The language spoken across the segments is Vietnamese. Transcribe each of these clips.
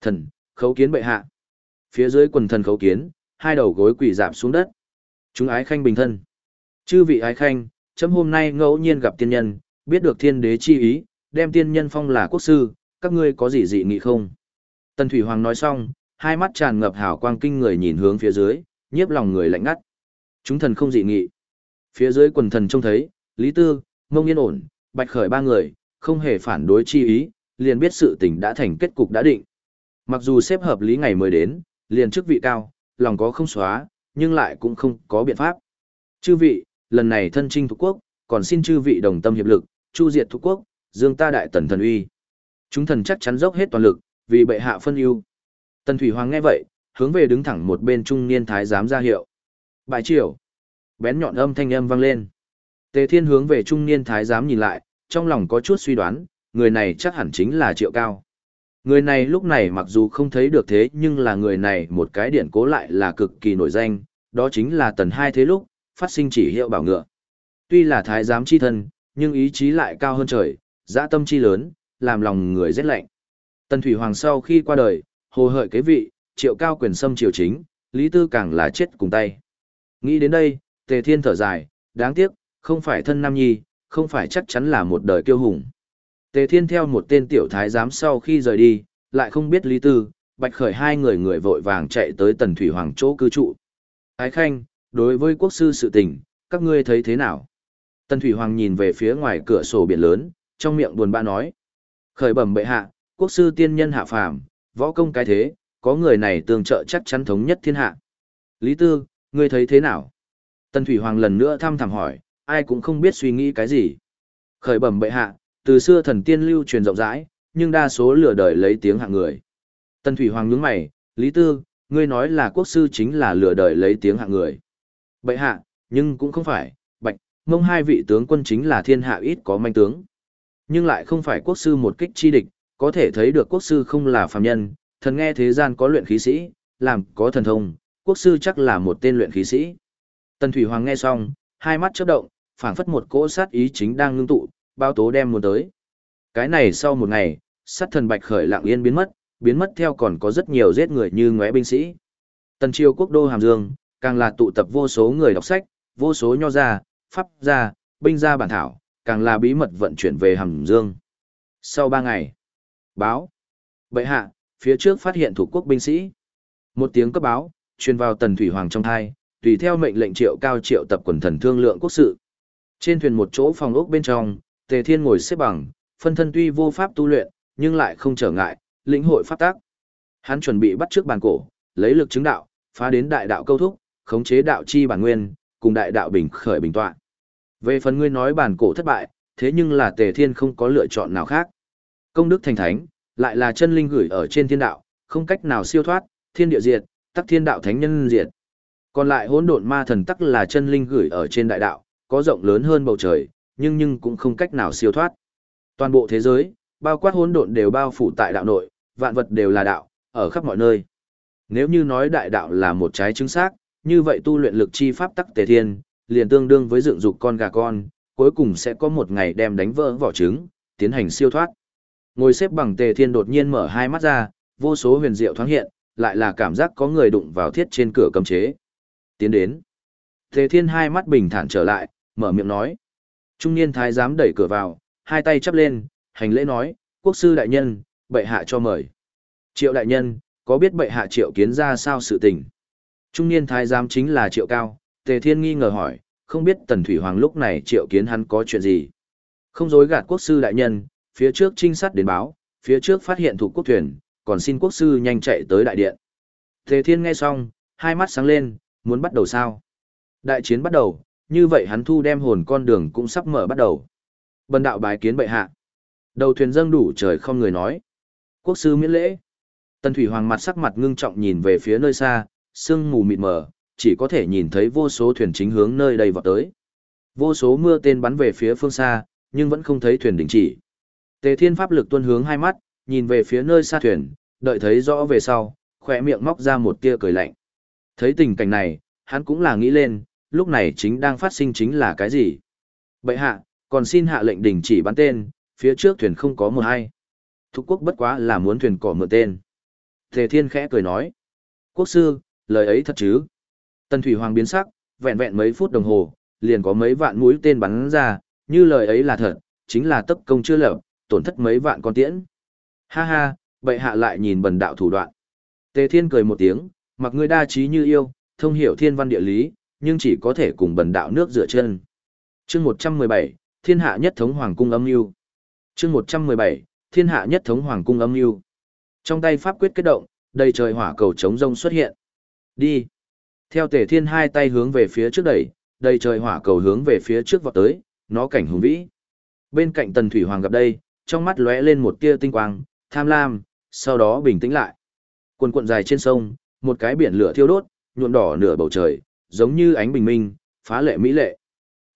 Thần, khấu kiến bệ hạ. Phía dưới quần thần khấu kiến, hai đầu gối quỳ giảm xuống đất. Chúng ái khanh bình thân. Chư vị ái khanh, chấm hôm nay ngẫu nhiên gặp tiên nhân, biết được thiên đế chi ý, đem tiên nhân phong là quốc sư, các ngươi có gì dị nghị không? Tần Thủy Hoàng nói xong, hai mắt tràn ngập hào quang kinh người nhìn hướng phía dưới, nhiếp lòng người lạnh ngắt. Chúng thần không dị nghị. Phía dưới quần thần trông thấy, Lý Tư, Mông Yên ổn, Bạch Khởi ba người, không hề phản đối chi ý, liền biết sự tình đã thành kết cục đã định. Mặc dù xếp hợp lý ngày mới đến, liền chức vị cao, lòng có không xóa, nhưng lại cũng không có biện pháp. Chư vị, lần này thân trinh thuộc quốc, còn xin chư vị đồng tâm hiệp lực, chu diệt thuộc quốc, dương ta đại tần thần uy. Chúng thần chắc chắn dốc hết toàn lực, vì bệ hạ phân ưu. Tần Thủy Hoàng nghe vậy, hướng về đứng thẳng một bên trung niên thái giám ra hiệu. Bài triều. Bén nhọn âm thanh âm vang lên. Tề Thiên hướng về trung niên thái giám nhìn lại, trong lòng có chút suy đoán, người này chắc hẳn chính là Triệu Cao. Người này lúc này mặc dù không thấy được thế nhưng là người này một cái điển cố lại là cực kỳ nổi danh, đó chính là tần hai thế lúc, phát sinh chỉ hiệu bảo ngựa. Tuy là thái giám chi thân, nhưng ý chí lại cao hơn trời, dã tâm chi lớn, làm lòng người rét lạnh. Tần Thủy Hoàng sau khi qua đời, hồ hợi kế vị, triệu cao quyền xâm triều chính, Lý Tư càng là chết cùng tay. Nghĩ đến đây, Tề Thiên thở dài, đáng tiếc, không phải thân Nam Nhi, không phải chắc chắn là một đời kiêu hùng. Tề Thiên theo một tên tiểu thái giám sau khi rời đi, lại không biết Lý Tư, Bạch Khởi hai người người vội vàng chạy tới Tần Thủy Hoàng chỗ cư trụ. Ái Khanh, đối với quốc sư sự tình, các ngươi thấy thế nào? Tần Thủy Hoàng nhìn về phía ngoài cửa sổ biển lớn, trong miệng buồn bã nói. Khởi bẩm bệ hạ, quốc sư tiên nhân hạ phàm, võ công cái thế, có người này tương trợ chắc chắn thống nhất thiên hạ. Lý Tư, ngươi thấy thế nào? Tần Thủy Hoàng lần nữa thăm thẳm hỏi, ai cũng không biết suy nghĩ cái gì. Khởi bẩm bệ hạ, từ xưa thần tiên lưu truyền rộng rãi, nhưng đa số lừa đời lấy tiếng hạng người. Tần Thủy Hoàng nhướng mày, Lý Tư, ngươi nói là quốc sư chính là lừa đời lấy tiếng hạng người. Bệ hạ, nhưng cũng không phải, bạch, mông hai vị tướng quân chính là thiên hạ ít có manh tướng. Nhưng lại không phải quốc sư một kích chi địch, có thể thấy được quốc sư không là phàm nhân, thần nghe thế gian có luyện khí sĩ, làm có thần thông, quốc sư chắc là một tên luyện khí sĩ. Tần Thủy Hoàng nghe xong, hai mắt chớp động, phảng phất một cỗ sát ý chính đang ngưng tụ, bao tố đem muốn tới. Cái này sau một ngày, sát thần bạch khởi lặng yên biến mất, biến mất theo còn có rất nhiều giết người như ngóe binh sĩ. Tần triều quốc đô Hàm Dương, càng là tụ tập vô số người đọc sách, vô số nho gia, pháp gia, binh gia bản thảo, càng là bí mật vận chuyển về Hàm Dương. Sau ba ngày, báo, bệ hạ, phía trước phát hiện thủ quốc binh sĩ. Một tiếng cấp báo, truyền vào tần thủy hoàng trong thai, tùy theo mệnh lệnh triệu cao triệu tập quần thần thương lượng quốc sự. Trên thuyền một chỗ phòng ốc bên trong, Tề Thiên ngồi xếp bằng, phân thân tuy vô pháp tu luyện, nhưng lại không trở ngại, lĩnh hội pháp tác. Hắn chuẩn bị bắt trước bàn cổ, lấy lực chứng đạo, phá đến đại đạo câu thúc, khống chế đạo chi bản nguyên, cùng đại đạo bình khởi bình tọa. Về phần ngươi nói bản cổ thất bại, thế nhưng là Tề Thiên không có lựa chọn nào khác. Công đức thành thánh, lại là chân linh gửi ở trên thiên đạo, không cách nào siêu thoát, thiên địa diệt, tắc thiên đạo thánh nhân diệt. Còn lại hỗn độn ma thần tắc là chân linh gửi ở trên đại đạo, có rộng lớn hơn bầu trời, nhưng nhưng cũng không cách nào siêu thoát. Toàn bộ thế giới, bao quát hỗn độn đều bao phủ tại đạo nội, vạn vật đều là đạo, ở khắp mọi nơi. Nếu như nói đại đạo là một trái trứng xác, như vậy tu luyện lực chi pháp tắc tề thiên, liền tương đương với dựng dục con gà con, cuối cùng sẽ có một ngày đem đánh vỡ vỏ trứng, tiến hành siêu thoát. Ngồi xếp bằng tề thiên đột nhiên mở hai mắt ra, vô số huyền diệu thoáng hiện, lại là cảm giác có người đụng vào thiết trên cửa cấm chế. Tiến đến. Tề thiên hai mắt bình thản trở lại, mở miệng nói. Trung niên thái giám đẩy cửa vào, hai tay chắp lên, hành lễ nói, quốc sư đại nhân, bệ hạ cho mời. Triệu đại nhân, có biết bệ hạ triệu kiến ra sao sự tình? Trung niên thái giám chính là triệu cao, tề thiên nghi ngờ hỏi, không biết tần thủy hoàng lúc này triệu kiến hắn có chuyện gì? Không dối gạt quốc sư đại nhân, phía trước trinh sát đến báo, phía trước phát hiện thủ quốc thuyền, còn xin quốc sư nhanh chạy tới đại điện. Tề thiên nghe xong, hai mắt sáng lên, muốn bắt đầu sao? Đại chiến bắt đầu, như vậy hắn thu đem hồn con đường cũng sắp mở bắt đầu. Bần đạo bái kiến bệ hạ. Đầu thuyền dâng đủ trời không người nói. Quốc sư miễn lễ. Tần Thủy Hoàng mặt sắc mặt ngưng trọng nhìn về phía nơi xa, sương mù mịt mờ, chỉ có thể nhìn thấy vô số thuyền chính hướng nơi đây vọt tới. Vô số mưa tên bắn về phía phương xa, nhưng vẫn không thấy thuyền đình chỉ. Tề Thiên pháp lực tuân hướng hai mắt, nhìn về phía nơi xa thuyền, đợi thấy rõ về sau, khỏe miệng móc ra một tia cười lạnh. Thấy tình cảnh này, hắn cũng là nghĩ lên, lúc này chính đang phát sinh chính là cái gì? Bệ hạ, còn xin hạ lệnh đình chỉ bắn tên, phía trước thuyền không có một hay. Thục quốc bất quá là muốn thuyền cỏ mượn tên. Tề Thiên khẽ cười nói. Quốc sư, lời ấy thật chứ? Tần Thủy Hoàng biến sắc, vẹn vẹn mấy phút đồng hồ, liền có mấy vạn mũi tên bắn ra, như lời ấy là thật, chính là tấp công chưa lập, tổn thất mấy vạn con tiễn. Ha ha, bệ hạ lại nhìn bần đạo thủ đoạn. Tề Thiên cười một tiếng, mặc ngươi đa trí như yêu, thông hiểu thiên văn địa lý, nhưng chỉ có thể cùng bần đạo nước dựa chân. Chương 117, Thiên hạ nhất thống hoàng cung âm lưu. Chương 117, Thiên hạ nhất thống hoàng cung âm lưu. Trong tay pháp quyết kết động, đầy trời hỏa cầu chống rông xuất hiện. Đi. Theo Tề Thiên hai tay hướng về phía trước đẩy, đầy trời hỏa cầu hướng về phía trước vọt tới, nó cảnh hùng vĩ. Bên cạnh Tần Thủy Hoàng gặp đây, trong mắt lóe lên một tia tinh quang, tham lam, sau đó bình tĩnh lại. Quần cuộn dài trên sông, một cái biển lửa thiêu đốt, nhuộm đỏ nửa bầu trời, giống như ánh bình minh, phá lệ mỹ lệ.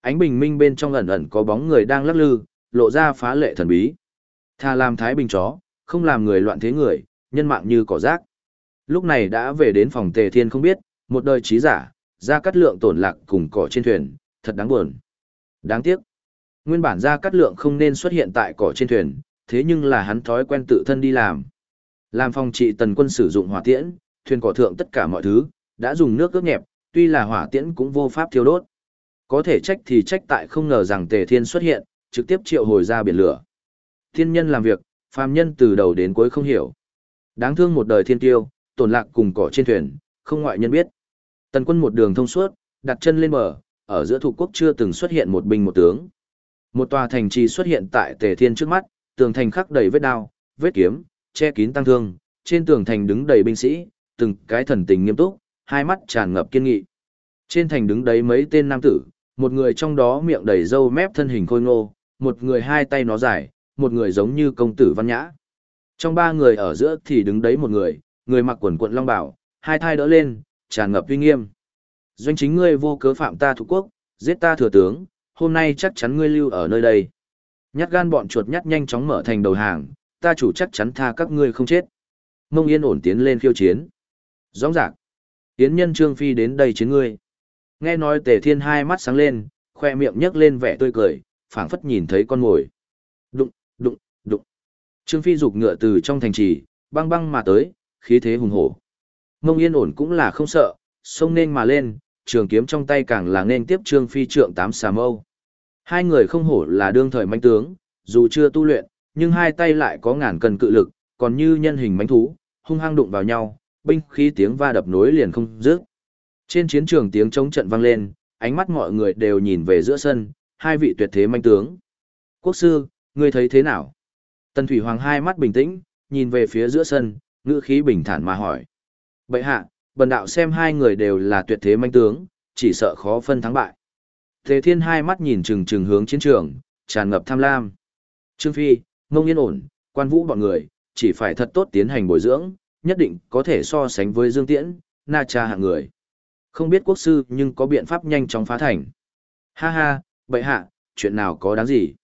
Ánh bình minh bên trong ẩn ẩn có bóng người đang lắc lư, lộ ra phá lệ thần bí. Tha làm thái bình chó, không làm người loạn thế người, nhân mạng như cỏ rác. Lúc này đã về đến phòng tề thiên không biết, một đời trí giả, ra cắt lượng tổn lạc cùng cỏ trên thuyền, thật đáng buồn. Đáng tiếc. Nguyên bản ra cắt lượng không nên xuất hiện tại cỏ trên thuyền, thế nhưng là hắn thói quen tự thân đi làm. Làm phòng trị tần quân sử dụng hỏa tiễn, thuyền cỏ thượng tất cả mọi thứ, đã dùng nước ướp nhẹp, tuy là hỏa tiễn cũng vô pháp thiêu đốt. Có thể trách thì trách tại không ngờ rằng Tề Thiên xuất hiện, trực tiếp triệu hồi ra biển lửa. Thiên nhân làm việc, phàm nhân từ đầu đến cuối không hiểu. Đáng thương một đời thiên tiêu, tổn lạc cùng cỏ trên thuyền, không ngoại nhân biết. Tần quân một đường thông suốt, đặt chân lên bờ, ở giữa thủ quốc chưa từng xuất hiện một binh một tướng. Một tòa thành trì xuất hiện tại Tề Thiên trước mắt, tường thành khắc đầy vết đao, vết kiếm, che kín tăng thương, trên tường thành đứng đầy binh sĩ, từng cái thần tình nghiêm túc, hai mắt tràn ngập kiên nghị. Trên thành đứng đấy mấy tên nam tử, một người trong đó miệng đầy râu mép thân hình khôi ngô, một người hai tay nó dài, một người giống như công tử văn nhã. Trong ba người ở giữa thì đứng đấy một người, người mặc quần quận long bảo, hai thai đỡ lên, tràn ngập uy nghiêm. Doanh chính ngươi vô cớ phạm ta thuộc quốc, giết ta thừa tướng, hôm nay chắc chắn ngươi lưu ở nơi đây. Nhát gan bọn chuột nhát nhanh chóng mở thành đầu hàng, ta chủ chắc chắn tha các ngươi không chết. Mông yên ổn tiến lên khiêu chiến. Rõ ràng. Yến nhân Trương Phi đến đây chiến ngươi. Nghe nói tề thiên hai mắt sáng lên, khoe miệng nhấc lên vẻ tươi cười, phảng phất nhìn thấy con mồi. Đụng, đụng, đụng. Trương Phi rục ngựa từ trong thành trì, băng băng mà tới, khí thế hùng hổ. Mông yên ổn cũng là không sợ, xông nên mà lên, trường kiếm trong tay càng là nên tiếp Trương Phi trượng tám xà mâu. Hai người không hổ là đương thời manh tướng, dù chưa tu luyện, nhưng hai tay lại có ngàn cân cự lực, còn như nhân hình manh thú, hung hăng đụng vào nhau, binh khí tiếng va đập nối liền không dứt. Trên chiến trường tiếng chống trận vang lên, ánh mắt mọi người đều nhìn về giữa sân, hai vị tuyệt thế manh tướng. Quốc sư, ngươi thấy thế nào? Tần Thủy Hoàng hai mắt bình tĩnh, nhìn về phía giữa sân, ngữ khí bình thản mà hỏi. Bệ hạ, bần đạo xem hai người đều là tuyệt thế manh tướng, chỉ sợ khó phân thắng bại. Thế thiên hai mắt nhìn chừng chừng hướng chiến trường, tràn ngập tham lam. Trương Phi, ngông yên ổn, quan vũ bọn người, chỉ phải thật tốt tiến hành bồi dưỡng, nhất định có thể so sánh với Dương Tiễn, Na Cha hạng người. Không biết quốc sư nhưng có biện pháp nhanh chóng phá thành. Ha ha, bệ hạ, chuyện nào có đáng gì.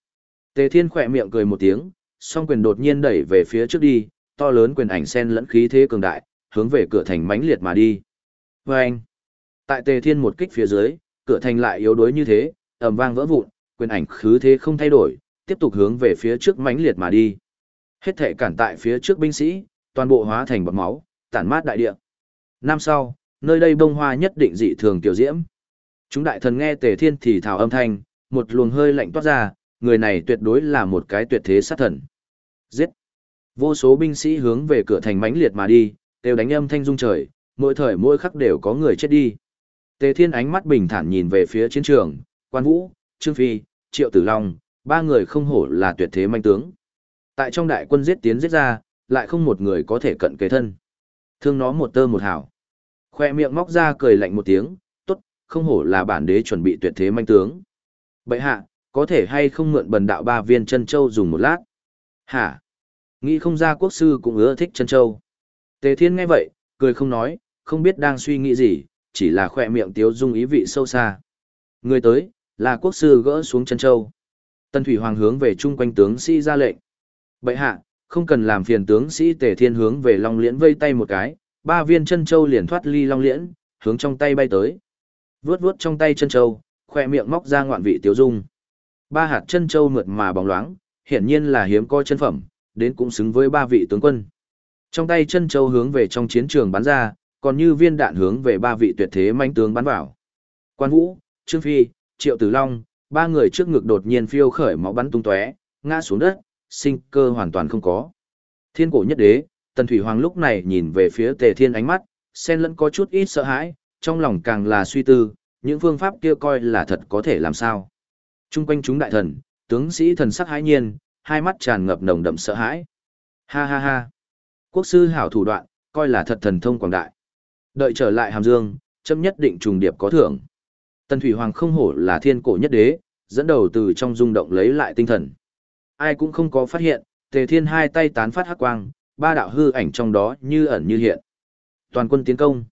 Tề Thiên khỏe miệng cười một tiếng, song quyền đột nhiên đẩy về phía trước đi, to lớn quyền ảnh sen lẫn khí thế cường đại, hướng về cửa thành mãnh liệt mà đi. Và anh, tại Tề Thiên một kích phía dưới, cửa thành lại yếu đuối như thế, ầm vang vỡ vụn, quyền ảnh khứ thế không thay đổi, tiếp tục hướng về phía trước mãnh liệt mà đi. Hết thể cản tại phía trước binh sĩ, toàn bộ hóa thành bọt máu, tản mát đại địa. Năm sau, nơi đây bông hoa nhất định dị thường tiểu diễm. Chúng đại thần nghe Tề Thiên thì thào âm thanh, một luồng hơi lạnh toát ra, người này tuyệt đối là một cái tuyệt thế sát thần. Giết! Vô số binh sĩ hướng về cửa thành mãnh liệt mà đi, đều đánh âm thanh rung trời, mỗi thời mỗi khắc đều có người chết đi. Tề Thiên ánh mắt bình thản nhìn về phía chiến trường, Quan Vũ, Trương Phi, Triệu Tử Long, ba người không hổ là tuyệt thế manh tướng. Tại trong đại quân giết tiến giết ra, lại không một người có thể cận kế thân. Thương nó một tơ một hảo. Khoe miệng móc ra cười lạnh một tiếng, tốt, không hổ là bản đế chuẩn bị tuyệt thế manh tướng. bệ hạ, có thể hay không mượn bần đạo ba viên chân châu dùng một lát? Hả? Nghĩ không ra quốc sư cũng ưa thích chân châu. Tề thiên nghe vậy, cười không nói, không biết đang suy nghĩ gì, chỉ là khoe miệng tiếu dung ý vị sâu xa. Người tới, là quốc sư gỡ xuống chân châu. Tân Thủy Hoàng hướng về chung quanh tướng sĩ ra lệnh. bệ hạ, không cần làm phiền tướng sĩ tề thiên hướng về Long Liễn vây tay một cái, ba viên chân châu liền thoát ly Long Liễn, hướng trong tay bay tới. Vướt vướt trong tay chân châu, khoe miệng móc ra ngoạn vị tiếu dung. Ba hạt chân châu mượt mà bóng loáng, hiển nhiên là hiếm coi chân phẩm, đến cũng xứng với ba vị tướng quân. Trong tay chân châu hướng về trong chiến trường bắn ra, còn như viên đạn hướng về ba vị tuyệt thế manh tướng bắn vào. Quan Vũ, Trương Phi, Triệu Tử Long, ba người trước ngực đột nhiên phiêu khởi máu bắn tung tóe, ngã xuống đất, sinh cơ hoàn toàn không có. Thiên cổ nhất đế, Tần Thủy Hoàng lúc này nhìn về phía Tề Thiên ánh mắt, xen lẫn có chút ít sợ hãi, trong lòng càng là suy tư, những phương pháp kia coi là thật có thể làm sao. Trung quanh chúng đại thần, tướng sĩ thần sắc hãi nhiên, hai mắt tràn ngập nồng đậm sợ hãi. Ha ha ha. Quốc sư hảo thủ đoạn, coi là thật thần thông quảng đại. Đợi trở lại Hàm Dương, châm nhất định trùng điệp có thưởng. Tần Thủy Hoàng không hổ là thiên cổ nhất đế, dẫn đầu từ trong rung động lấy lại tinh thần. Ai cũng không có phát hiện, Tề Thiên hai tay tán phát hắc quang, ba đạo hư ảnh trong đó như ẩn như hiện. Toàn quân tiến công.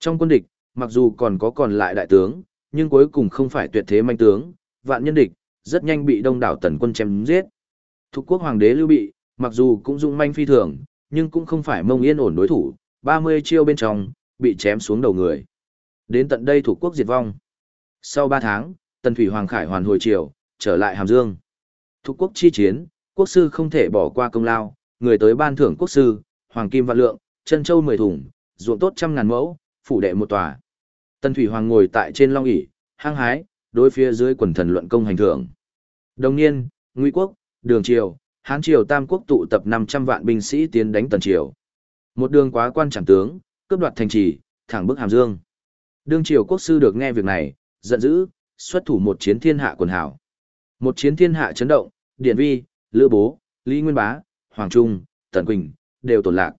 Trong quân địch, mặc dù còn có còn lại đại tướng, nhưng cuối cùng không phải tuyệt thế manh tướng, vạn nhân địch, rất nhanh bị đông đảo tần quân chém giết. Thục quốc hoàng đế Lưu Bị, mặc dù cũng dung manh phi thường, nhưng cũng không phải mông yên ổn đối thủ, 30 chiêu bên trong, bị chém xuống đầu người. Đến tận đây thủ quốc diệt vong. Sau 3 tháng, Tần Thủy Hoàng Khải hoàn hồi triều, trở lại Hàm Dương. Thục quốc chi chiến, quốc sư không thể bỏ qua công lao, người tới ban thưởng quốc sư, hoàng kim vạn lượng, chân châu 10 thùng, ruộng tốt trăm ngàn mẫu, phủ đệ một tòa. Tần Thủy Hoàng ngồi tại trên long ỷ, hăng hái, đối phía dưới quần thần luận công hành thưởng. Đồng niên, Ngụy quốc, Đường triều, Hán triều Tam quốc tụ tập 500 vạn binh sĩ tiến đánh Tần triều. Một đường quá quan chẳng tướng, cướp đoạt thành trì, thẳng bức Hàm Dương. Đường triều quốc sư được nghe việc này, giận dữ, xuất thủ một chiến thiên hạ quần hảo. Một chiến thiên hạ chấn động, Điện Vi, Lữ Bố, Lý Nguyên Bá, Hoàng Trung, Tần Quỳnh, đều tổn lạc.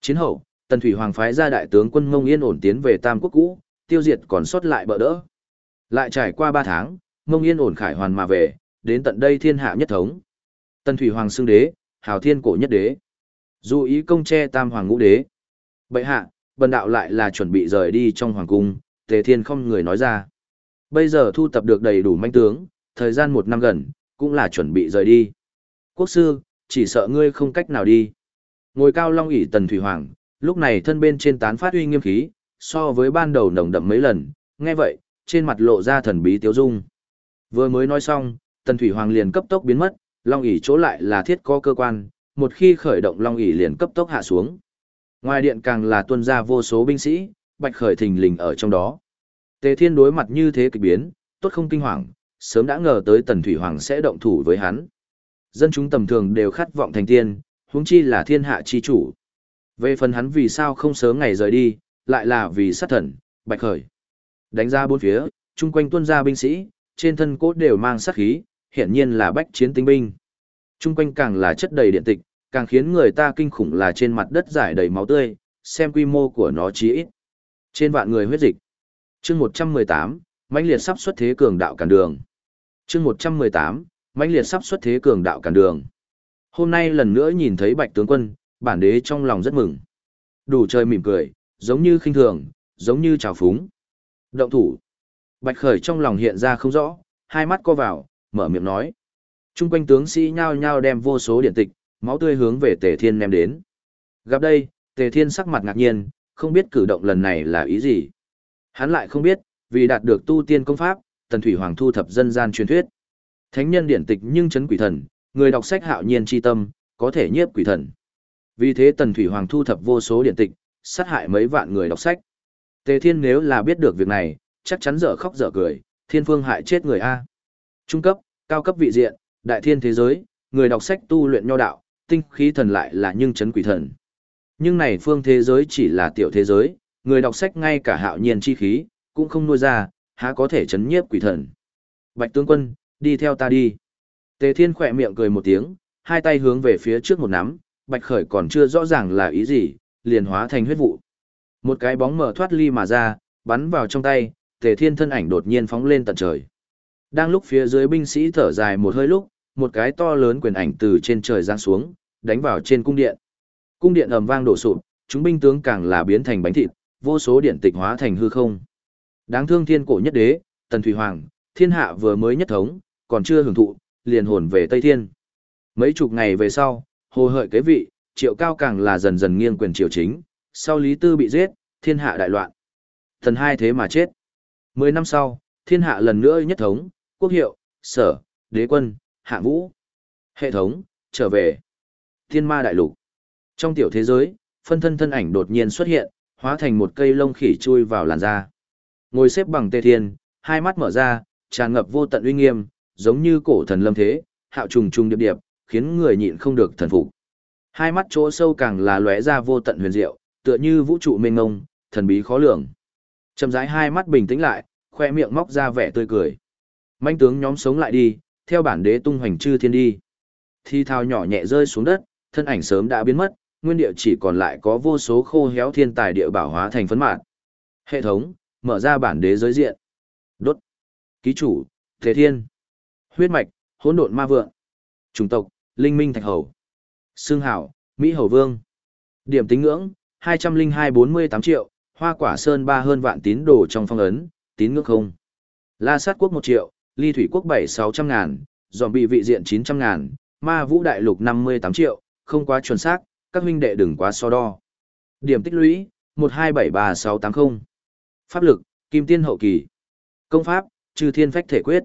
Chiến hậu, Tần Thủy Hoàng phái ra đại tướng quân Mông Yên ổn tiến về Tam Quốc cũ, tiêu diệt còn sót lại bỡ đỡ. Lại trải qua 3 tháng, Mông Yên ổn khải hoàn mà về, đến tận đây thiên hạ nhất thống. Tần Thủy Hoàng xưng đế, hào thiên cổ nhất đế. Dù ý công che tam hoàng ngũ đế. Bệ hạ, bần đạo lại là chuẩn bị rời đi trong hoàng cung, tề thiên không người nói ra. Bây giờ thu tập được đầy đủ manh tướng, thời gian một năm gần, cũng là chuẩn bị rời đi. Quốc sư, chỉ sợ ngươi không cách nào đi. Ngồi cao long ỷ tần thủy hoàng, lúc này thân bên trên tán phát uy nghiêm khí, so với ban đầu nồng đậm mấy lần, nghe vậy, trên mặt lộ ra thần bí tiếu dung. Vừa mới nói xong, tần thủy hoàng liền cấp tốc biến mất, long ỷ chỗ lại là thiết có cơ quan, một khi khởi động long ỷ liền cấp tốc hạ xuống. Ngoài điện càng là tuân ra vô số binh sĩ, bạch khởi thình lình ở trong đó. Tề thiên đối mặt như thế kịch biến, tốt không kinh hoàng, sớm đã ngờ tới tần thủy hoàng sẽ động thủ với hắn. Dân chúng tầm thường đều khát vọng thành tiên, huống chi là thiên hạ chi chủ. Về phần hắn vì sao không sớm ngày rời đi, lại là vì sát thần, bạch khởi. Đánh ra bốn phía, chung quanh tuân ra binh sĩ, trên thân cốt đều mang sát khí, hiển nhiên là bách chiến tinh binh. Trung quanh càng là chất đầy điện tịch, càng khiến người ta kinh khủng là trên mặt đất giải đầy máu tươi, xem quy mô của nó chí ít. Trên vạn người huyết dịch. Chương 118, mãnh liệt sắp xuất thế cường đạo cản đường. Chương 118, mãnh liệt sắp xuất thế cường đạo cản đường. Hôm nay lần nữa nhìn thấy Bạch tướng quân, bản đế trong lòng rất mừng. Đủ trời mỉm cười, giống như khinh thường, giống như trào phúng. Động thủ. Bạch khởi trong lòng hiện ra không rõ, hai mắt co vào, mở miệng nói. Trung quanh tướng sĩ nhao nhao đem vô số điện tịch, máu tươi hướng về Tề Thiên ném đến. Gặp đây, Tề Thiên sắc mặt ngạc nhiên, không biết cử động lần này là ý gì. Hắn lại không biết, vì đạt được tu tiên công pháp, Tần Thủy Hoàng thu thập dân gian truyền thuyết. Thánh nhân điển tịch nhưng chấn quỷ thần, người đọc sách hạo nhiên chi tâm, có thể nhiếp quỷ thần. Vì thế Tần Thủy Hoàng thu thập vô số điển tịch, sát hại mấy vạn người đọc sách. Tề Thiên nếu là biết được việc này, chắc chắn dở khóc dở cười, thiên phương hại chết người A. Trung cấp, cao cấp vị diện, đại thiên thế giới, người đọc sách tu luyện nho đạo, tinh khí thần lại là nhưng chấn quỷ thần. Nhưng này phương thế giới chỉ là tiểu thế giới, người đọc sách ngay cả hạo nhiên chi khí, cũng không nuôi ra, há có thể chấn nhiếp quỷ thần. Bạch tướng quân, đi theo ta đi. Tề thiên khỏe miệng cười một tiếng, hai tay hướng về phía trước một nắm, bạch khởi còn chưa rõ ràng là ý gì, liền hóa thành huyết vụ. Một cái bóng mở thoát ly mà ra, bắn vào trong tay, tề thiên thân ảnh đột nhiên phóng lên tận trời. Đang lúc phía dưới binh sĩ thở dài một hơi lúc, một cái to lớn quyền ảnh từ trên trời giáng xuống, đánh vào trên cung điện. Cung điện ầm vang đổ sụp, chúng binh tướng càng là biến thành bánh thịt, vô số điện tịch hóa thành hư không. Đáng thương thiên cổ nhất đế, Tần Thủy Hoàng, thiên hạ vừa mới nhất thống, còn chưa hưởng thụ, liền hồn về Tây Thiên. Mấy chục ngày về sau, hồ hợi kế vị, triệu cao càng là dần dần nghiêng quyền triều chính, sau Lý Tư bị giết, thiên hạ đại loạn. Thần hai thế mà chết. Mười năm sau, thiên hạ lần nữa nhất thống, quốc hiệu, sở, đế quân, hạ vũ. Hệ thống, trở về. Thiên ma đại lục. Trong tiểu thế giới, phân thân thân ảnh đột nhiên xuất hiện, hóa thành một cây lông khỉ chui vào làn da. Ngồi xếp bằng tê thiên, hai mắt mở ra, tràn ngập vô tận uy nghiêm, giống như cổ thần lâm thế, hạo trùng trùng điệp điệp, khiến người nhịn không được thần phục. Hai mắt chỗ sâu càng là lóe ra vô tận huyền diệu, tựa như vũ trụ mênh mông, thần bí khó lường. Chậm rãi hai mắt bình tĩnh lại, khoe miệng móc ra vẻ tươi cười. Manh tướng nhóm sống lại đi, theo bản đế tung hoành chư thiên đi. Thi thao nhỏ nhẹ rơi xuống đất, thân ảnh sớm đã biến mất, nguyên địa chỉ còn lại có vô số khô héo thiên tài địa bảo hóa thành phấn mạt, Hệ thống, mở ra bản đế giới diện. Đốt. Ký chủ, Thế Thiên. Huyết mạch, hỗn độn ma vượng. Chủng tộc, Linh Minh Thạch Hầu. Xương hảo, Mỹ Hầu Vương. Điểm tính ngưỡng, 202-48 triệu, hoa quả sơn ba hơn vạn tín đồ trong phong ấn, tín ngưỡng không. La sát quốc 1 triệu, ly thủy quốc 7-600 ngàn, dòm bị vị diện 900 ngàn, ma vũ đại lục 58 triệu, không quá chuẩn xác, các huynh đệ đừng quá so đo. Điểm tích lũy, 1273680. Pháp lực, kim tiên hậu kỳ. Công pháp, trừ thiên phách thể quyết.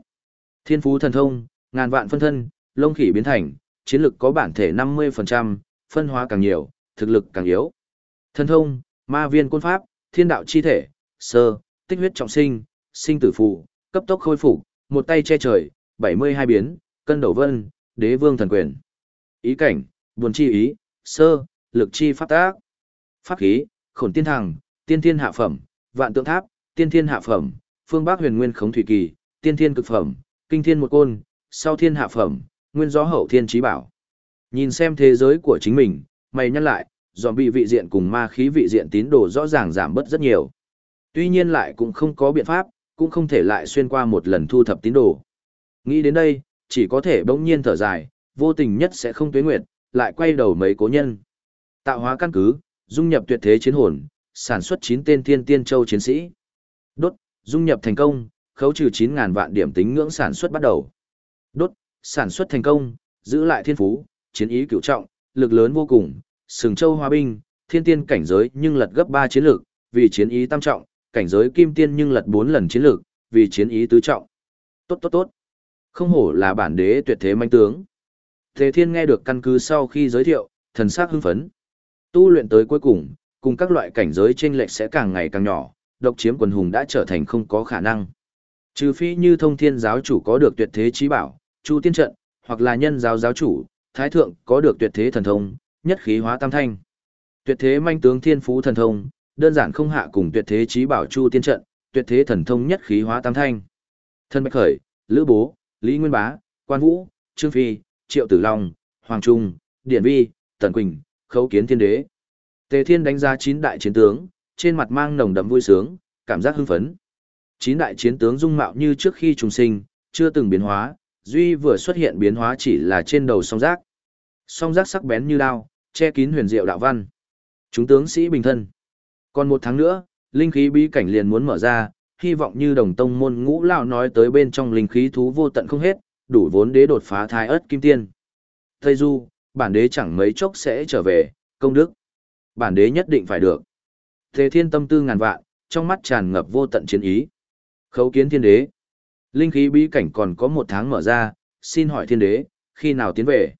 Thiên phú thần thông, ngàn vạn phân thân, lông khỉ biến thành, chiến lực có bản thể 50%, phân hóa càng nhiều, thực lực càng yếu. Thần thông, ma viên côn pháp, thiên đạo chi thể, sơ, tích huyết trọng sinh, sinh tử phụ, cấp tốc khôi phục, một tay che trời, 72 biến, cân đầu vân, đế vương thần quyền. Ý cảnh, buồn chi ý, sơ, lực chi pháp tác. Pháp khí, khổn tiên thằng, tiên thiên hạ phẩm, vạn tượng tháp, tiên thiên hạ phẩm, phương bắc huyền nguyên khống thủy kỳ, tiên thiên cực phẩm, kinh thiên một côn, sau thiên hạ phẩm, nguyên gió hậu thiên trí bảo. Nhìn xem thế giới của chính mình, mày nhắc lại, dòm bị vị diện cùng ma khí vị diện tín đồ rõ ràng giảm bớt rất nhiều. Tuy nhiên lại cũng không có biện pháp, cũng không thể lại xuyên qua một lần thu thập tín đồ. Nghĩ đến đây, chỉ có thể bỗng nhiên thở dài, vô tình nhất sẽ không tuế nguyệt, lại quay đầu mấy cố nhân. Tạo hóa căn cứ, dung nhập tuyệt thế chiến hồn, sản xuất 9 tên thiên tiên châu chiến sĩ. Đốt, dung nhập thành công, khấu trừ 9.000 vạn điểm tính ngưỡng sản xuất bắt đầu. Đốt, sản xuất thành công, giữ lại thiên phú, chiến ý cửu trọng, lực lớn vô cùng, sừng châu hoa binh, thiên tiên cảnh giới nhưng lật gấp 3 chiến lược, vì chiến ý tam trọng, cảnh giới kim tiên nhưng lật 4 lần chiến lược, vì chiến ý tứ trọng. Tốt tốt tốt. Không hổ là bản đế tuyệt thế manh tướng. Thế thiên nghe được căn cứ sau khi giới thiệu, thần sắc hưng phấn. Tu luyện tới cuối cùng, cùng các loại cảnh giới chênh lệch sẽ càng ngày càng nhỏ, độc chiếm quần hùng đã trở thành không có khả năng. Trừ phi như thông thiên giáo chủ có được tuyệt thế trí bảo, chu tiên trận, hoặc là nhân giáo giáo chủ, thái thượng có được tuyệt thế thần thông, nhất khí hóa tam thanh. Tuyệt thế manh tướng thiên phú thần thông, đơn giản không hạ cùng tuyệt thế trí bảo chu tiên trận, tuyệt thế thần thông nhất khí hóa tam thanh. Thân Bạch Khởi, Lữ Bố, Lý Nguyên Bá, Quan Vũ, Trương Phi, Triệu Tử Long, Hoàng Trung, Điển Vi, Tần Quỳnh, Khấu Kiến Thiên Đế. Tề Thiên đánh giá chín đại chiến tướng, trên mặt mang nồng đậm vui sướng, cảm giác hưng phấn. Chín đại chiến tướng dung mạo như trước khi trùng sinh, chưa từng biến hóa, duy vừa xuất hiện biến hóa chỉ là trên đầu song giác. Song giác sắc bén như đao, che kín huyền diệu đạo văn. Chúng tướng sĩ bình thân. Còn một tháng nữa, linh khí bí cảnh liền muốn mở ra, hy vọng như đồng tông môn ngũ lão nói tới bên trong linh khí thú vô tận không hết, đủ vốn đế đột phá thái ớt kim tiên. Tây Du, bản đế chẳng mấy chốc sẽ trở về, công đức. Bản đế nhất định phải được. Thế thiên tâm tư ngàn vạn, trong mắt tràn ngập vô tận chiến ý. Khấu kiến thiên đế. Linh khí bí cảnh còn có một tháng mở ra, xin hỏi thiên đế, khi nào tiến về?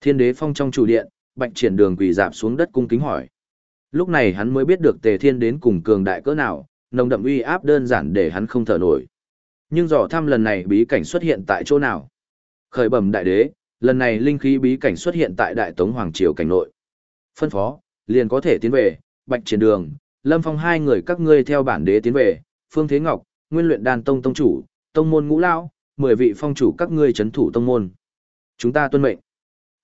Thiên đế phong trong chủ điện, bạch triển đường quỳ dạp xuống đất cung kính hỏi. Lúc này hắn mới biết được tề thiên đến cùng cường đại cỡ nào, nồng đậm uy áp đơn giản để hắn không thở nổi. Nhưng dò thăm lần này bí cảnh xuất hiện tại chỗ nào? Khởi bẩm đại đế, lần này linh khí bí cảnh xuất hiện tại đại tống hoàng triều cảnh nội. Phân phó, liền có thể tiến về, bạch triển đường, lâm phong hai người các ngươi theo bản đế tiến về, phương thế ngọc, nguyên luyện đàn tông tông chủ, tông môn ngũ lão mười vị phong chủ các ngươi chấn thủ tông môn. Chúng ta tuân mệnh.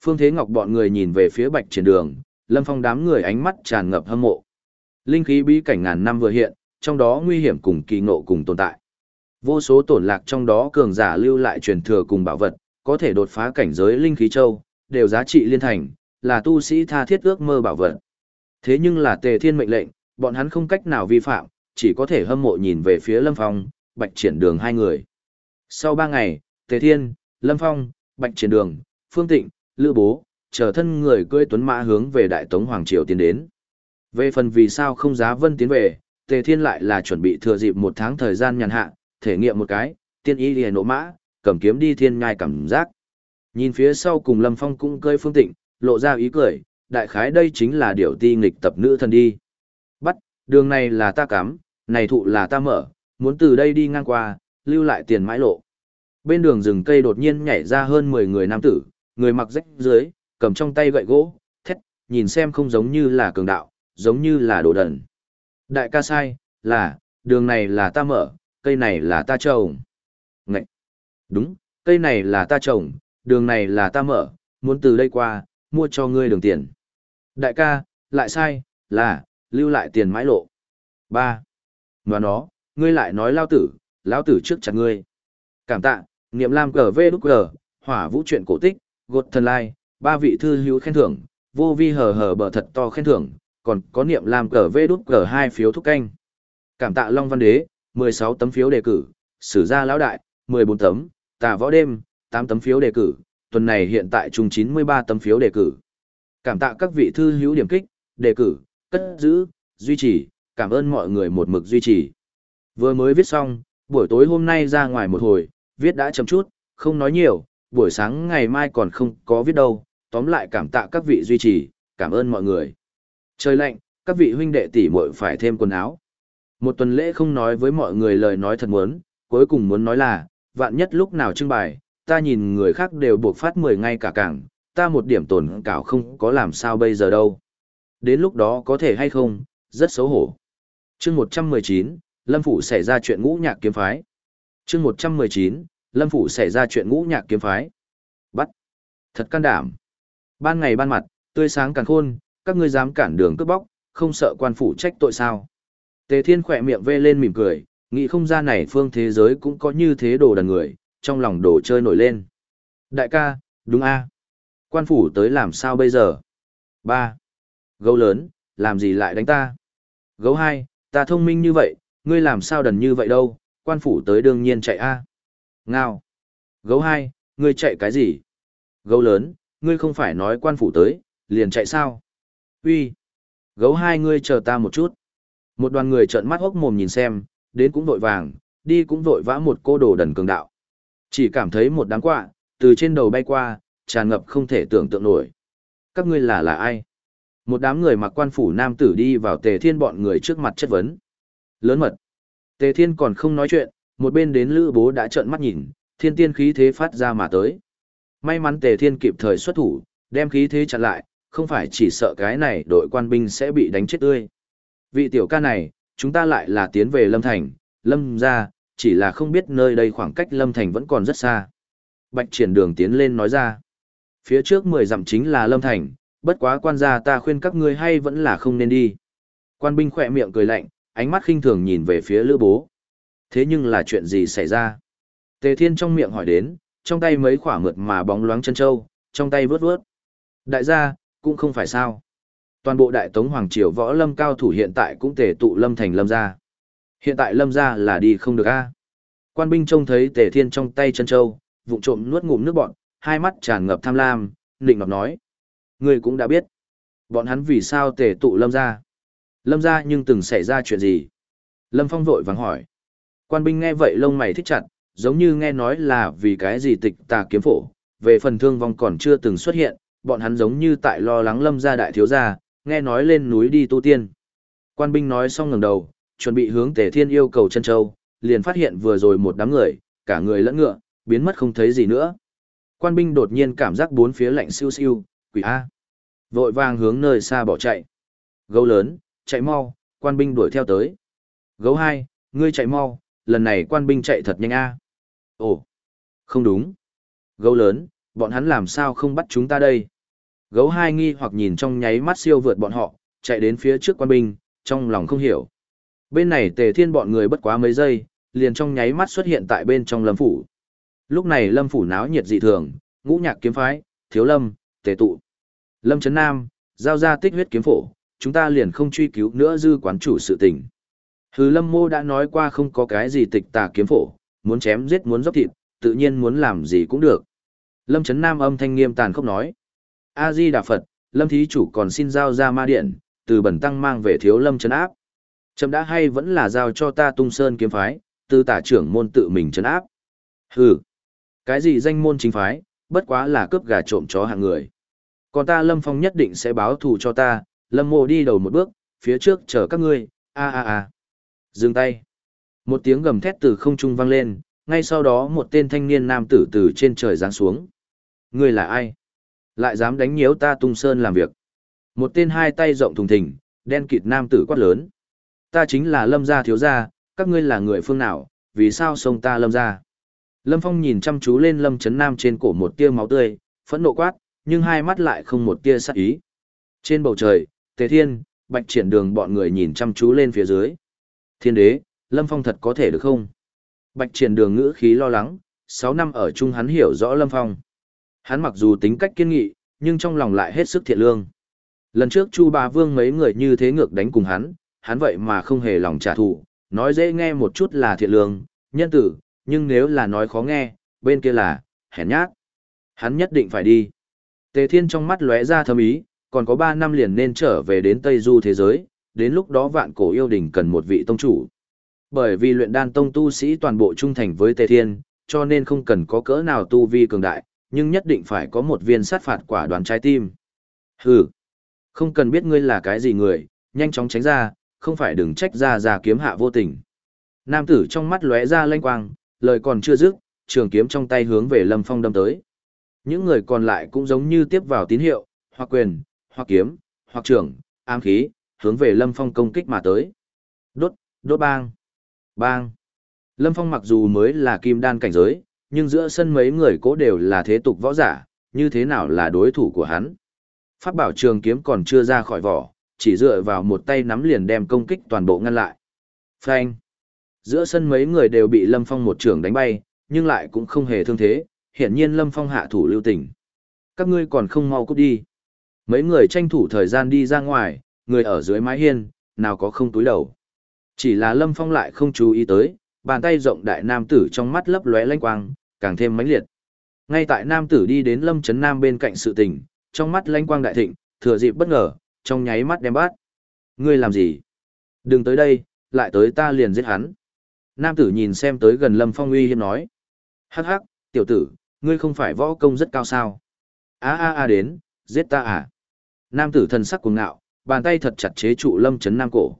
Phương Thế Ngọc bọn người nhìn về phía bạch triển đường, lâm phong đám người ánh mắt tràn ngập hâm mộ. Linh khí bí cảnh ngàn năm vừa hiện, trong đó nguy hiểm cùng kỳ ngộ cùng tồn tại. Vô số tổn lạc trong đó cường giả lưu lại truyền thừa cùng bảo vật, có thể đột phá cảnh giới linh khí châu, đều giá trị liên thành, là tu sĩ tha thiết ước mơ bảo vật. Thế nhưng là tề thiên mệnh lệnh, bọn hắn không cách nào vi phạm, chỉ có thể hâm mộ nhìn về phía Lâm Phong, Bạch Triển Đường hai người. Sau ba ngày, Tề Thiên, Lâm Phong, Bạch Triển Đường, Phương Tịnh, Lữ Bố, chờ thân người cưỡi tuấn mã hướng về Đại Tống Hoàng Triều tiến đến. Về phần vì sao không giá vân tiến về, Tề Thiên lại là chuẩn bị thừa dịp một tháng thời gian nhàn hạ, thể nghiệm một cái, tiên y liền nộ mã, cầm kiếm đi thiên ngai cảm giác. Nhìn phía sau cùng Lâm Phong cũng cưỡi Phương Tịnh, lộ ra ý cười, đại khái đây chính là điều ti nghịch tập nữ thần đi. Bắt, đường này là ta cắm, này thụ là ta mở, muốn từ đây đi ngang qua, lưu lại tiền mãi lộ. Bên đường rừng cây đột nhiên nhảy ra hơn 10 người nam tử, người mặc rách dưới, cầm trong tay gậy gỗ, thét, nhìn xem không giống như là cường đạo, giống như là đồ đần. Đại ca sai, là, đường này là ta mở, cây này là ta trồng. Ngậy! Đúng, cây này là ta trồng, đường này là ta mở, muốn từ đây qua, mua cho ngươi đường tiền. Đại ca, lại sai, là, lưu lại tiền mãi lộ. ba Nói nó, ngươi lại nói lao tử, lao tử trước chặt ngươi. Cảm tạ, niệm lam cờ vê đúc cờ, hỏa vũ truyện cổ tích, gột thần lai, ba vị thư hữu khen thưởng, vô vi hờ hờ bờ thật to khen thưởng, còn có niệm lam cờ vê đúc cờ hai phiếu thúc canh. Cảm tạ Long Văn Đế, 16 tấm phiếu đề cử, sử gia lão đại, 14 tấm, tà võ đêm, 8 tấm phiếu đề cử, tuần này hiện tại chung 93 tấm phiếu đề cử. Cảm tạ các vị thư hữu điểm kích, đề cử, cất giữ, duy trì, cảm ơn mọi người một mực duy trì. Vừa mới viết xong, buổi tối hôm nay ra ngoài một hồi, viết đã chấm chút, không nói nhiều, buổi sáng ngày mai còn không có viết đâu, tóm lại cảm tạ các vị duy trì, cảm ơn mọi người. Trời lạnh, các vị huynh đệ tỷ muội phải thêm quần áo. Một tuần lễ không nói với mọi người lời nói thật muốn, cuối cùng muốn nói là, vạn nhất lúc nào trưng bày, ta nhìn người khác đều buộc phát 10 ngay cả cảng, ta một điểm tổn cảo không có làm sao bây giờ đâu. Đến lúc đó có thể hay không, rất xấu hổ. chương 119, Lâm Phủ xảy ra chuyện ngũ nhạc kiếm phái. chương 119, Lâm Phủ xảy ra chuyện ngũ nhạc kiếm phái. Bắt. Thật can đảm. Ban ngày ban mặt, tươi sáng càng khôn, các ngươi dám cản đường cướp bóc, không sợ quan phủ trách tội sao. Tề Thiên khỏe miệng vê lên mỉm cười, nghĩ không ra này phương thế giới cũng có như thế đồ đần người, trong lòng đồ chơi nổi lên. Đại ca, đúng a Quan phủ tới làm sao bây giờ? ba Gấu lớn, làm gì lại đánh ta? Gấu hai, ta thông minh như vậy, ngươi làm sao đần như vậy đâu, quan phủ tới đương nhiên chạy a Ngao. Gấu hai, ngươi chạy cái gì? Gấu lớn, ngươi không phải nói quan phủ tới, liền chạy sao? Uy. Gấu hai ngươi chờ ta một chút. Một đoàn người trợn mắt hốc mồm nhìn xem, đến cũng vội vàng, đi cũng vội vã một cô đồ đần cường đạo. Chỉ cảm thấy một đám quạ, từ trên đầu bay qua, tràn ngập không thể tưởng tượng nổi. Các ngươi là là ai? Một đám người mặc quan phủ nam tử đi vào tề thiên bọn người trước mặt chất vấn. Lớn mật. Tề thiên còn không nói chuyện, một bên đến lữ bố đã trợn mắt nhìn, thiên tiên khí thế phát ra mà tới. May mắn tề thiên kịp thời xuất thủ, đem khí thế chặn lại, không phải chỉ sợ cái này đội quan binh sẽ bị đánh chết tươi. Vị tiểu ca này, chúng ta lại là tiến về Lâm Thành, Lâm ra, chỉ là không biết nơi đây khoảng cách Lâm Thành vẫn còn rất xa. Bạch triển đường tiến lên nói ra. Phía trước mười dặm chính là Lâm Thành, bất quá quan gia ta khuyên các ngươi hay vẫn là không nên đi. Quan binh khỏe miệng cười lạnh, ánh mắt khinh thường nhìn về phía lữ bố. Thế nhưng là chuyện gì xảy ra? Tề thiên trong miệng hỏi đến, trong tay mấy khỏa mượt mà bóng loáng chân châu, trong tay vớt vớt. Đại gia, cũng không phải sao. Toàn bộ đại tống hoàng triều võ lâm cao thủ hiện tại cũng tề tụ lâm thành lâm gia. Hiện tại lâm gia là đi không được a. Quan binh trông thấy tề thiên trong tay chân châu, vụng trộm nuốt ngụm nước bọn, hai mắt tràn ngập tham lam, nịnh ngọc nói. Người cũng đã biết. Bọn hắn vì sao tề tụ lâm gia. Lâm gia nhưng từng xảy ra chuyện gì? Lâm Phong vội vàng hỏi. Quan binh nghe vậy lông mày thích chặt, giống như nghe nói là vì cái gì tịch tà kiếm phổ, về phần thương vong còn chưa từng xuất hiện, bọn hắn giống như tại lo lắng lâm gia đại thiếu gia, nghe nói lên núi đi tu tiên. Quan binh nói xong ngẩng đầu, chuẩn bị hướng Tề Thiên yêu cầu chân châu, liền phát hiện vừa rồi một đám người, cả người lẫn ngựa, biến mất không thấy gì nữa. Quan binh đột nhiên cảm giác bốn phía lạnh siêu siêu, quỷ A. Vội vàng hướng nơi xa bỏ chạy. Gấu lớn, chạy mau, quan binh đuổi theo tới. Gấu hai, ngươi chạy mau, lần này quan binh chạy thật nhanh A. Ồ, không đúng. Gấu lớn, bọn hắn làm sao không bắt chúng ta đây? Gấu hai nghi hoặc nhìn trong nháy mắt siêu vượt bọn họ, chạy đến phía trước quan binh, trong lòng không hiểu. Bên này tề thiên bọn người bất quá mấy giây, liền trong nháy mắt xuất hiện tại bên trong lâm phủ. Lúc này lâm phủ náo nhiệt dị thường, ngũ nhạc kiếm phái, thiếu lâm, tề tụ. Lâm Trấn Nam, giao ra tích huyết kiếm phổ, chúng ta liền không truy cứu nữa dư quán chủ sự tình. Hứ lâm mô đã nói qua không có cái gì tịch tà kiếm phổ, muốn chém giết muốn dốc thịt, tự nhiên muốn làm gì cũng được. Lâm Trấn Nam âm thanh nghiêm tàn không nói. A-di Đà Phật, Lâm Thí Chủ còn xin giao ra ma điện, từ bẩn tăng mang về thiếu Lâm Trấn áp. Chấm đã hay vẫn là giao cho ta tung sơn kiếm phái, tư tả trưởng môn tự mình trấn áp. Hừ, cái gì danh môn chính phái, bất quá là cướp gà trộm chó hạng người. Còn ta Lâm Phong nhất định sẽ báo thù cho ta, Lâm mộ đi đầu một bước, phía trước chờ các ngươi, a a a. Dừng tay. Một tiếng gầm thét từ không trung vang lên, ngay sau đó một tên thanh niên nam tử từ trên trời giáng xuống. Ngươi là ai? Lại dám đánh nhiễu ta tung sơn làm việc. Một tên hai tay rộng thùng thình, đen kịt nam tử quát lớn. Ta chính là Lâm gia thiếu gia, các ngươi là người phương nào, vì sao xông ta Lâm gia? Lâm Phong nhìn chăm chú lên Lâm Trấn Nam trên cổ một tia máu tươi, phẫn nộ quát, nhưng hai mắt lại không một tia sắc ý. Trên bầu trời, Tề Thiên, Bạch Triển Đường bọn người nhìn chăm chú lên phía dưới. Thiên đế, Lâm Phong thật có thể được không? Bạch Triển Đường ngữ khí lo lắng, 6 năm ở chung hắn hiểu rõ Lâm Phong. Hắn mặc dù tính cách kiên nghị, nhưng trong lòng lại hết sức thiện lương. Lần trước Chu Ba Vương mấy người như thế ngược đánh cùng hắn, hắn vậy mà không hề lòng trả thù, nói dễ nghe một chút là thiện lương, nhân tử, nhưng nếu là nói khó nghe, bên kia là, hèn nhát. Hắn nhất định phải đi. Tề Thiên trong mắt lóe ra thâm ý, còn có 3 năm liền nên trở về đến Tây Du thế giới, đến lúc đó vạn cổ yêu đình cần một vị tông chủ. Bởi vì luyện đan tông tu sĩ toàn bộ trung thành với Tề Thiên, cho nên không cần có cỡ nào tu vi cường đại, nhưng nhất định phải có một viên sát phạt quả đoán trái tim. Hừ, không cần biết ngươi là cái gì người, nhanh chóng tránh ra, không phải đừng trách ra ra kiếm hạ vô tình. Nam tử trong mắt lóe ra lanh quang, lời còn chưa dứt, trường kiếm trong tay hướng về Lâm Phong đâm tới. Những người còn lại cũng giống như tiếp vào tín hiệu, hoặc quyền, hoặc kiếm, hoặc trưởng, ám khí, hướng về Lâm Phong công kích mà tới. Đốt, đốt bang, bang. Lâm Phong mặc dù mới là kim đan cảnh giới, nhưng giữa sân mấy người cố đều là thế tục võ giả, như thế nào là đối thủ của hắn. Pháp bảo trường kiếm còn chưa ra khỏi vỏ, chỉ dựa vào một tay nắm liền đem công kích toàn bộ ngăn lại. Phanh. Giữa sân mấy người đều bị Lâm Phong một trường đánh bay, nhưng lại cũng không hề thương thế, hiển nhiên Lâm Phong hạ thủ lưu tình. Các ngươi còn không mau cút đi. Mấy người tranh thủ thời gian đi ra ngoài, người ở dưới mái hiên, nào có không túi đầu. Chỉ là Lâm Phong lại không chú ý tới, bàn tay rộng đại nam tử trong mắt lấp lóe lanh quang, càng thêm mãnh liệt. Ngay tại nam tử đi đến Lâm Trấn Nam bên cạnh sự tình, trong mắt lanh quang đại thịnh, thừa dịp bất ngờ, trong nháy mắt đem bắt. Ngươi làm gì? Đừng tới đây, lại tới ta liền giết hắn. Nam tử nhìn xem tới gần Lâm Phong uy hiếp nói. Hắc hắc, tiểu tử, ngươi không phải võ công rất cao sao? A a a đến, giết ta à? Nam tử thần sắc cuồng ngạo, bàn tay thật chặt chế trụ Lâm chấn Nam cổ.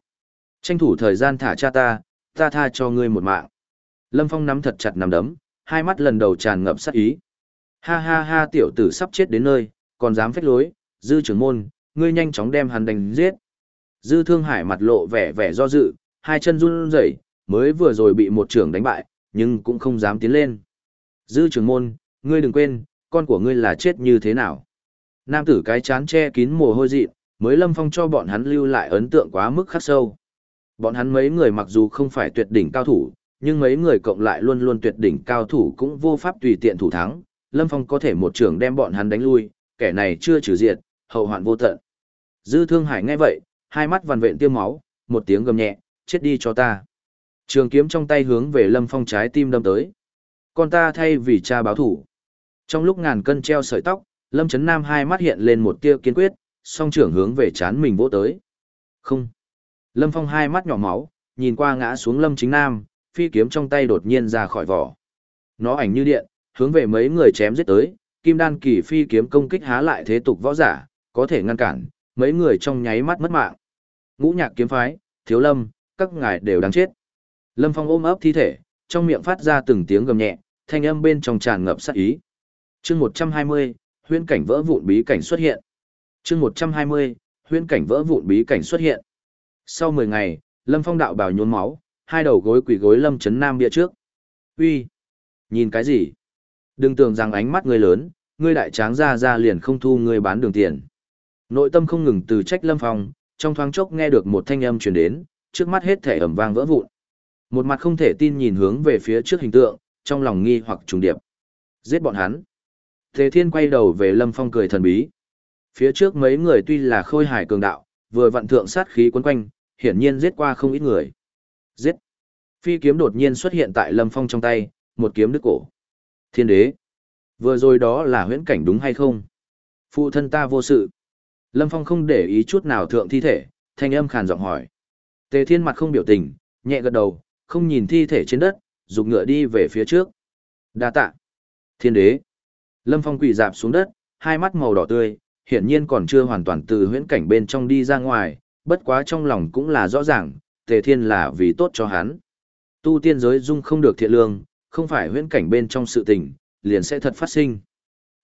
Tranh thủ thời gian thả cha ta, ta tha cho ngươi một mạng. Lâm Phong nắm thật chặt nắm đấm, hai mắt lần đầu tràn ngập sát ý. Ha ha ha tiểu tử sắp chết đến nơi, còn dám phách lối, dư trưởng môn, ngươi nhanh chóng đem hắn đánh giết. Dư thương hải mặt lộ vẻ vẻ do dự, hai chân run rẩy, mới vừa rồi bị một trưởng đánh bại, nhưng cũng không dám tiến lên. Dư trưởng môn, ngươi đừng quên, con của ngươi là chết như thế nào. Nam tử cái chán che kín mồ hôi dị, mới lâm phong cho bọn hắn lưu lại ấn tượng quá mức khắc sâu. Bọn hắn mấy người mặc dù không phải tuyệt đỉnh cao thủ, nhưng mấy người cộng lại luôn luôn tuyệt đỉnh cao thủ cũng vô pháp tùy tiện thủ thắng. Lâm Phong có thể một trưởng đem bọn hắn đánh lui, kẻ này chưa trừ diệt, hậu hoạn vô tận. Dư Thương Hải nghe vậy, hai mắt vằn vện tiêm máu, một tiếng gầm nhẹ, chết đi cho ta. Trường kiếm trong tay hướng về Lâm Phong trái tim đâm tới. Con ta thay vì cha báo thủ. Trong lúc ngàn cân treo sợi tóc, Lâm Trấn Nam hai mắt hiện lên một tia kiên quyết, song trưởng hướng về chán mình vỗ tới. Không. Lâm Phong hai mắt nhỏ máu, nhìn qua ngã xuống Lâm Chính Nam, phi kiếm trong tay đột nhiên ra khỏi vỏ. Nó ảnh như điện, hướng về mấy người chém giết tới, kim đan kỳ phi kiếm công kích há lại thế tục võ giả, có thể ngăn cản, mấy người trong nháy mắt mất mạng. Ngũ nhạc kiếm phái, thiếu lâm, các ngài đều đáng chết. Lâm Phong ôm ấp thi thể, trong miệng phát ra từng tiếng gầm nhẹ, thanh âm bên trong tràn ngập sát ý. Chương 120, huyễn cảnh vỡ vụn bí cảnh xuất hiện. Chương 120, huyễn cảnh vỡ vụn bí cảnh xuất hiện. Sau 10 ngày, Lâm Phong đạo bào nhuốm máu, hai đầu gối quỳ gối Lâm Trấn Nam bia trước. Uy, nhìn cái gì? Đừng tưởng rằng ánh mắt ngươi lớn, ngươi đại tráng ra ra liền không thu ngươi bán đường tiền. Nội tâm không ngừng từ trách Lâm Phong, trong thoáng chốc nghe được một thanh âm truyền đến, trước mắt hết thể ẩm vang vỡ vụn. Một mặt không thể tin nhìn hướng về phía trước hình tượng, trong lòng nghi hoặc trùng điệp. Giết bọn hắn. Thế Thiên quay đầu về Lâm Phong cười thần bí. Phía trước mấy người tuy là khôi hài cường đạo, vừa vận thượng sát khí quấn quanh, hiển nhiên giết qua không ít người. Giết. Phi kiếm đột nhiên xuất hiện tại Lâm Phong trong tay, một kiếm đứt cổ. Thiên đế. Vừa rồi đó là huyễn cảnh đúng hay không? Phụ thân ta vô sự. Lâm Phong không để ý chút nào thượng thi thể, thanh âm khàn giọng hỏi. Tề Thiên mặt không biểu tình, nhẹ gật đầu, không nhìn thi thể trên đất, dùng ngựa đi về phía trước. Đa tạ. Thiên đế. Lâm Phong quỳ dạp xuống đất, hai mắt màu đỏ tươi, hiển nhiên còn chưa hoàn toàn từ huyễn cảnh bên trong đi ra ngoài, bất quá trong lòng cũng là rõ ràng, Tề Thiên là vì tốt cho hắn. Tu tiên giới dung không được thiện lương, không phải huyễn cảnh bên trong sự tình, liền sẽ thật phát sinh.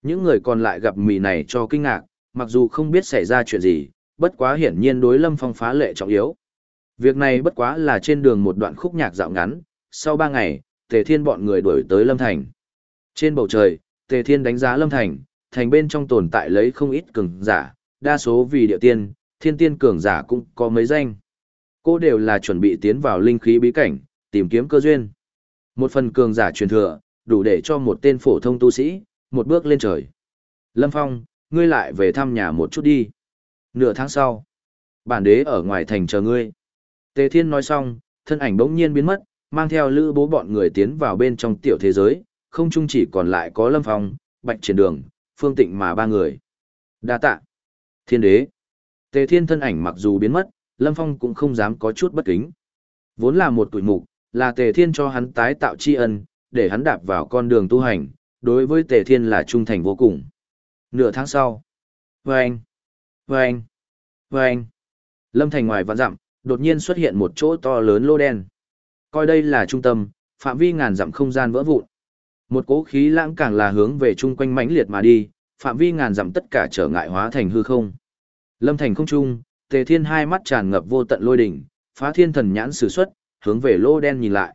Những người còn lại gặp mì này cho kinh ngạc, mặc dù không biết xảy ra chuyện gì, bất quá hiển nhiên đối Lâm Phong phá lệ trọng yếu. Việc này bất quá là trên đường một đoạn khúc nhạc dạo ngắn, sau ba ngày, Tề Thiên bọn người đuổi tới Lâm Thành. Trên bầu trời, Tề Thiên đánh giá Lâm Thành, thành bên trong tồn tại lấy không ít cường giả, đa số vì địa tiên, thiên tiên cường giả cũng có mấy danh. Cô đều là chuẩn bị tiến vào linh khí bí cảnh, tìm kiếm cơ duyên. Một phần cường giả truyền thừa, đủ để cho một tên phổ thông tu sĩ, một bước lên trời. Lâm Phong, ngươi lại về thăm nhà một chút đi. Nửa tháng sau, bản đế ở ngoài thành chờ ngươi. Tề Thiên nói xong, thân ảnh bỗng nhiên biến mất, mang theo lữ bố bọn người tiến vào bên trong tiểu thế giới, không chung chỉ còn lại có Lâm Phong, Bạch Triển Đường, Phương Tịnh mà ba người. Đa tạ. Thiên đế. Tề Thiên thân ảnh mặc dù biến mất, Lâm Phong cũng không dám có chút bất kính. Vốn là một tuổi mục, là Tề Thiên cho hắn tái tạo tri ân, để hắn đạp vào con đường tu hành, đối với Tề Thiên là trung thành vô cùng. Nửa tháng sau. Vâng! Vâng! Vâng! Lâm Thành ngoài vạn dặm, đột nhiên xuất hiện một chỗ to lớn lô đen. Coi đây là trung tâm, phạm vi ngàn dặm không gian vỡ vụn. Một cỗ khí lãng càng là hướng về chung quanh mãnh liệt mà đi, phạm vi ngàn dặm tất cả trở ngại hóa thành hư không. Lâm Thành không trung, Tề Thiên hai mắt tràn ngập vô tận lôi đỉnh, phá thiên thần nhãn sử xuất, hướng về lỗ đen nhìn lại.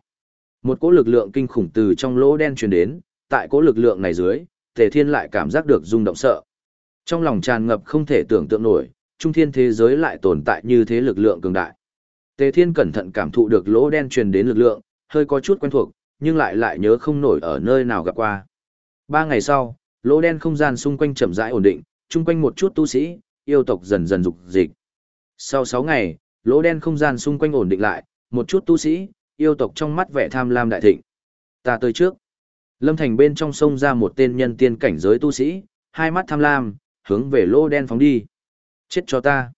Một cỗ lực lượng kinh khủng từ trong lỗ đen truyền đến, tại cỗ lực lượng này dưới, Tề Thiên lại cảm giác được rung động sợ. Trong lòng tràn ngập không thể tưởng tượng nổi, trung thiên thế giới lại tồn tại như thế lực lượng cường đại. Tề Thiên cẩn thận cảm thụ được lỗ đen truyền đến lực lượng, hơi có chút quen thuộc, nhưng lại lại nhớ không nổi ở nơi nào gặp qua. Ba ngày sau, lỗ đen không gian xung quanh chậm rãi ổn định, chung quanh một chút tu sĩ, yêu tộc dần dần dục dịch. Sau sáu ngày, lỗ đen không gian xung quanh ổn định lại, một chút tu sĩ, yêu tộc trong mắt vẻ tham lam đại thịnh. Ta tới trước. Lâm Thành bên trong sông ra một tên nhân tiên cảnh giới tu sĩ, hai mắt tham lam, hướng về lô đen phóng đi. Chết cho ta.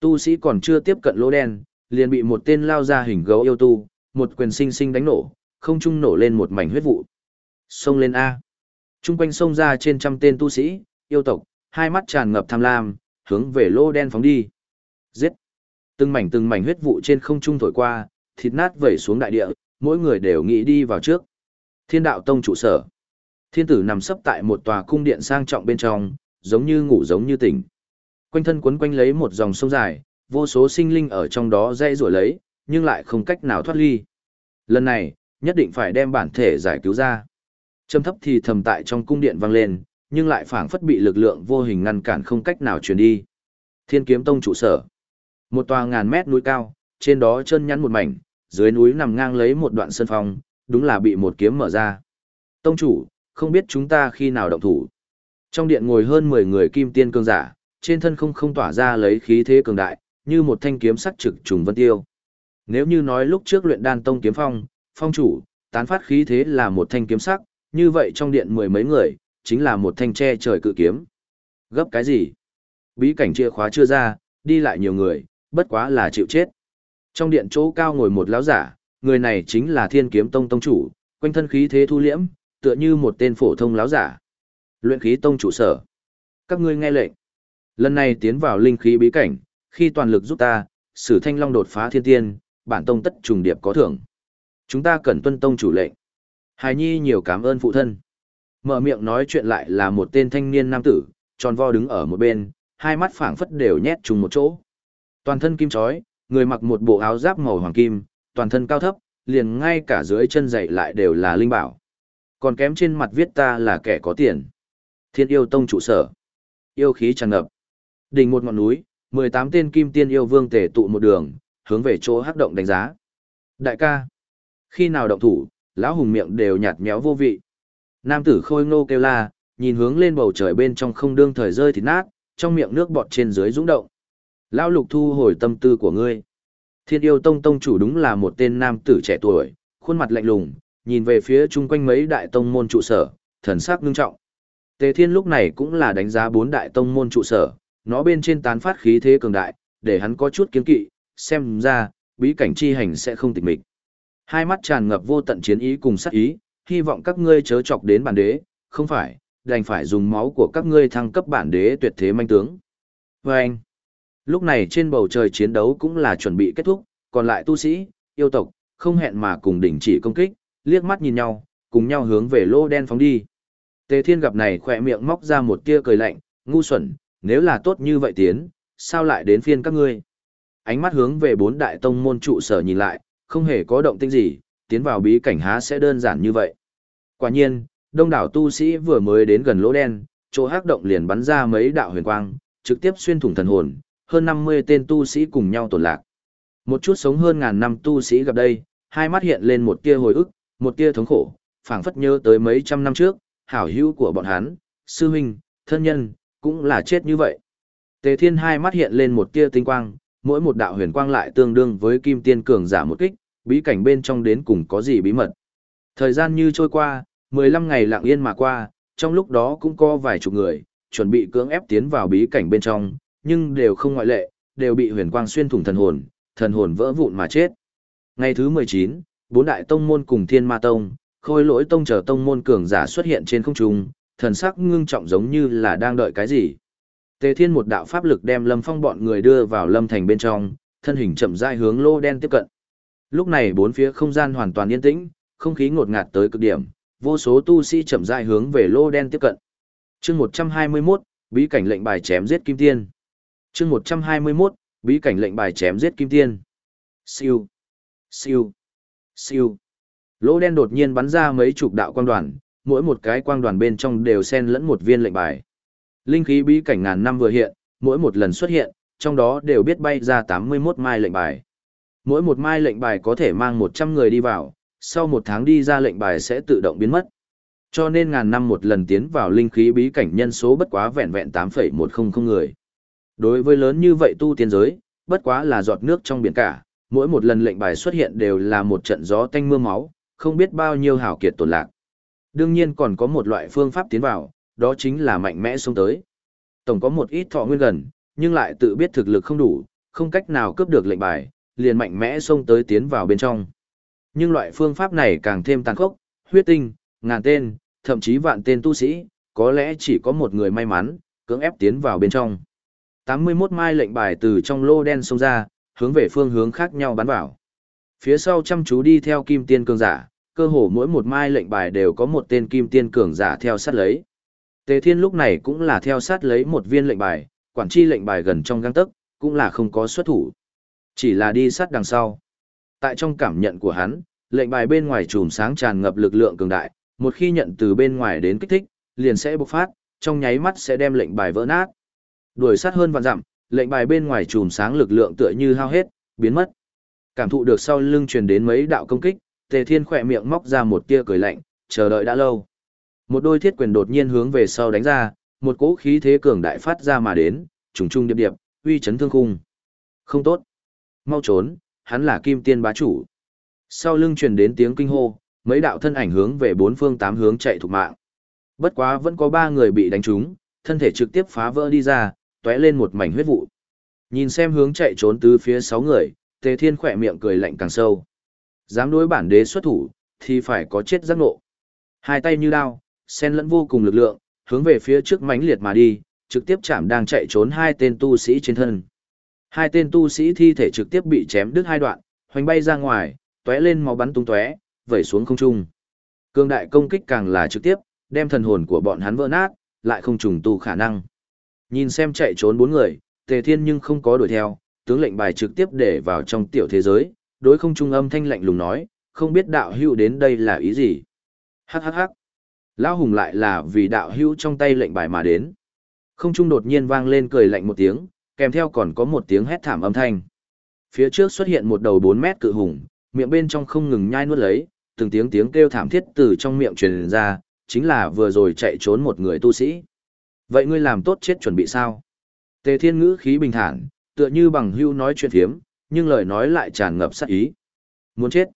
Tu sĩ còn chưa tiếp cận lô đen, liền bị một tên lao ra hình gấu yêu tu, một quyền sinh sinh đánh nổ, không trung nổ lên một mảnh huyết vụ. Sông lên A. Trung quanh sông ra trên trăm tên tu sĩ, yêu tộc, hai mắt tràn ngập tham lam, hướng về lô đen phóng đi. Giết. Từng mảnh từng mảnh huyết vụ trên không trung thổi qua, thịt nát vẩy xuống đại địa, mỗi người đều nghĩ đi vào trước. Thiên đạo tông trụ sở. Thiên tử nằm sấp tại một tòa cung điện sang trọng bên trong, giống như ngủ giống như tỉnh. Quanh thân quấn quanh lấy một dòng sông dài, vô số sinh linh ở trong đó dây rủa lấy, nhưng lại không cách nào thoát ly. Lần này, nhất định phải đem bản thể giải cứu ra. Trầm thấp thì thầm tại trong cung điện vang lên, nhưng lại phảng phất bị lực lượng vô hình ngăn cản không cách nào truyền đi. Thiên kiếm tông trụ sở. Một tòa ngàn mét núi cao, trên đó chân nhắn một mảnh, dưới núi nằm ngang lấy một đoạn sân phong, đúng là bị một kiếm mở ra. Tông chủ, không biết chúng ta khi nào động thủ. Trong điện ngồi hơn 10 người kim tiên cường giả, trên thân không không tỏa ra lấy khí thế cường đại, như một thanh kiếm sắc trực trùng vân tiêu. Nếu như nói lúc trước luyện đan tông kiếm phong, phong chủ, tán phát khí thế là một thanh kiếm sắc, như vậy trong điện mười mấy người, chính là một thanh tre trời cự kiếm. Gấp cái gì? Bí cảnh chìa khóa chưa ra, đi lại nhiều người, bất quá là chịu chết. Trong điện chỗ cao ngồi một lão giả, người này chính là Thiên Kiếm Tông tông chủ, quanh thân khí thế thu liễm, tựa như một tên phổ thông láo giả. Luyện khí tông chủ sở. Các ngươi nghe lệnh. Lần này tiến vào linh khí bí cảnh, khi toàn lực giúp ta, Sử Thanh Long đột phá thiên tiên, bản tông tất trùng điệp có thưởng. Chúng ta cần tuân tông chủ lệnh. Hài Nhi nhiều cảm ơn phụ thân. Mở miệng nói chuyện lại là một tên thanh niên nam tử, tròn vo đứng ở một bên, hai mắt phảng phất đều nhét chung một chỗ. Toàn thân kim chói, người mặc một bộ áo giáp màu hoàng kim, toàn thân cao thấp, liền ngay cả dưới chân dày lại đều là linh bảo. Còn kém trên mặt viết ta là kẻ có tiền. Thiên yêu tông trụ sở. Yêu khí tràn ngập. Đỉnh một ngọn núi, 18 tên kim tiên yêu vương tề tụ một đường, hướng về chỗ hắc động đánh giá. Đại ca, khi nào động thủ, lão hùng miệng đều nhạt méo vô vị. Nam tử khôi ngô kêu la, nhìn hướng lên bầu trời bên trong không đương thời rơi thịt nát, trong miệng nước bọt trên dưới rung động. Lão lục thu hồi tâm tư của ngươi. Thiên yêu tông tông chủ đúng là một tên nam tử trẻ tuổi, khuôn mặt lạnh lùng, nhìn về phía chung quanh mấy đại tông môn trụ sở, thần sắc ngưng trọng. Tề thiên lúc này cũng là đánh giá bốn đại tông môn trụ sở, nó bên trên tán phát khí thế cường đại, để hắn có chút kiến kỵ, xem ra, bí cảnh chi hành sẽ không tịch mịch. Hai mắt tràn ngập vô tận chiến ý cùng sát ý, hy vọng các ngươi chớ chọc đến bản đế, không phải, đành phải dùng máu của các ngươi thăng cấp bản đế tuyệt thế manh tướng. Vâng. anh, lúc này trên bầu trời chiến đấu cũng là chuẩn bị kết thúc, còn lại tu sĩ, yêu tộc, không hẹn mà cùng đình chỉ công kích, liếc mắt nhìn nhau, cùng nhau hướng về lô đen phóng đi. Tề Thiên gặp này khỏe miệng móc ra một tia cười lạnh, ngu xuẩn, nếu là tốt như vậy tiến, sao lại đến phiên các ngươi? Ánh mắt hướng về bốn đại tông môn trụ sở nhìn lại, không hề có động tĩnh gì, tiến vào bí cảnh há sẽ đơn giản như vậy. Quả nhiên, đông đảo tu sĩ vừa mới đến gần lỗ đen, chỗ hắc động liền bắn ra mấy đạo huyền quang, trực tiếp xuyên thủng thần hồn, hơn 50 tên tu sĩ cùng nhau tổn lạc. Một chút sống hơn ngàn năm tu sĩ gặp đây, hai mắt hiện lên một tia hồi ức, một tia thống khổ, phảng phất nhớ tới mấy trăm năm trước, hảo hữu của bọn hắn, sư huynh, thân nhân, cũng là chết như vậy. Tề Thiên hai mắt hiện lên một tia tinh quang, mỗi một đạo huyền quang lại tương đương với kim tiên cường giả một kích, bí cảnh bên trong đến cùng có gì bí mật. Thời gian như trôi qua, 15 ngày lặng yên mà qua, trong lúc đó cũng có vài chục người, chuẩn bị cưỡng ép tiến vào bí cảnh bên trong, nhưng đều không ngoại lệ, đều bị huyền quang xuyên thủng thần hồn, thần hồn vỡ vụn mà chết. Ngày thứ 19, bốn đại tông môn cùng thiên ma tông, khôi lỗi tông chờ tông môn cường giả xuất hiện trên không trung, thần sắc ngưng trọng giống như là đang đợi cái gì. Tề Thiên một đạo pháp lực đem Lâm Phong bọn người đưa vào Lâm Thành bên trong, thân hình chậm rãi hướng lô đen tiếp cận. Lúc này bốn phía không gian hoàn toàn yên tĩnh, không khí ngột ngạt tới cực điểm, vô số tu sĩ chậm rãi hướng về lô đen tiếp cận. Chương 121, bí cảnh lệnh bài chém giết kim tiên. Chương 121, bí cảnh lệnh bài chém giết kim tiên. Siêu, siêu, siêu. lỗ đen đột nhiên bắn ra mấy chục đạo quang đoàn, mỗi một cái quang đoàn bên trong đều xen lẫn một viên lệnh bài. Linh khí bí cảnh ngàn năm vừa hiện, mỗi một lần xuất hiện, trong đó đều biết bay ra 81 mai lệnh bài. Mỗi một mai lệnh bài có thể mang 100 người đi vào, sau một tháng đi ra lệnh bài sẽ tự động biến mất. Cho nên ngàn năm một lần tiến vào linh khí bí cảnh nhân số bất quá vẹn vẹn 8,100 người. Đối với lớn như vậy tu tiên giới, bất quá là giọt nước trong biển cả, mỗi một lần lệnh bài xuất hiện đều là một trận gió tanh mưa máu, không biết bao nhiêu hảo kiệt tổn lạc. Đương nhiên còn có một loại phương pháp tiến vào, đó chính là mạnh mẽ xông tới. Tổng có một ít thọ nguyên gần, nhưng lại tự biết thực lực không đủ, không cách nào cướp được lệnh bài, liền mạnh mẽ xông tới tiến vào bên trong. Nhưng loại phương pháp này càng thêm tàn khốc, huyết tinh, ngàn tên, thậm chí vạn tên tu sĩ, có lẽ chỉ có một người may mắn, cưỡng ép tiến vào bên trong. 81 mai lệnh bài từ trong lô đen xông ra, hướng về phương hướng khác nhau bắn vào. Phía sau chăm chú đi theo kim tiên cường giả, cơ hồ mỗi một mai lệnh bài đều có một tên kim tiên cường giả theo sát lấy. Tề Thiên lúc này cũng là theo sát lấy một viên lệnh bài, quản chi lệnh bài gần trong găng tấc, cũng là không có xuất thủ. Chỉ là đi sát đằng sau. Tại trong cảm nhận của hắn, lệnh bài bên ngoài chùm sáng tràn ngập lực lượng cường đại, một khi nhận từ bên ngoài đến kích thích, liền sẽ bộc phát, trong nháy mắt sẽ đem lệnh bài vỡ nát. Đuổi sát hơn vạn dặm, lệnh bài bên ngoài chùm sáng lực lượng tựa như hao hết, biến mất. Cảm thụ được sau lưng truyền đến mấy đạo công kích, Tề Thiên khỏe miệng móc ra một tia cười lạnh, chờ đợi đã lâu. Một đôi thiết quyền đột nhiên hướng về sau đánh ra, một cỗ khí thế cường đại phát ra mà đến, trùng trùng điệp điệp, uy chấn thương khung. Không tốt. Mau trốn, hắn là kim tiên bá chủ. Sau lưng truyền đến tiếng kinh hô, mấy đạo thân ảnh hướng về bốn phương tám hướng chạy thục mạng. Bất quá vẫn có ba người bị đánh trúng, thân thể trực tiếp phá vỡ đi ra, tóe lên một mảnh huyết vụ. Nhìn xem hướng chạy trốn từ phía sáu người, Tề Thiên khỏe miệng cười lạnh càng sâu. Dám đối bản đế xuất thủ, thì phải có chết giác ngộ. Hai tay như đao, sen lẫn vô cùng lực lượng, hướng về phía trước mãnh liệt mà đi, trực tiếp chạm đang chạy trốn hai tên tu sĩ trên thân. Hai tên tu sĩ thi thể trực tiếp bị chém đứt hai đoạn, hoành bay ra ngoài, tóe lên máu bắn tung tóe, vẩy xuống không trung. Cương đại công kích càng là trực tiếp, đem thần hồn của bọn hắn vỡ nát, lại không trùng tu khả năng. Nhìn xem chạy trốn bốn người, Tề Thiên nhưng không có đuổi theo, tướng lệnh bài trực tiếp để vào trong tiểu thế giới, đối không trung âm thanh lạnh lùng nói, không biết đạo hữu đến đây là ý gì. Hắc hắc hắc. Lão Hùng lại là vì đạo hữu trong tay lệnh bài mà đến. Không trung đột nhiên vang lên cười lạnh một tiếng, kèm theo còn có một tiếng hét thảm âm thanh. Phía trước xuất hiện một đầu 4 mét cự hùng, miệng bên trong không ngừng nhai nuốt lấy, từng tiếng tiếng kêu thảm thiết từ trong miệng truyền ra, chính là vừa rồi chạy trốn một người tu sĩ. Vậy ngươi làm tốt chết chuẩn bị sao? Tề Thiên ngữ khí bình thản, tựa như bằng hưu nói chuyện thiếm, nhưng lời nói lại tràn ngập sát ý. Muốn chết.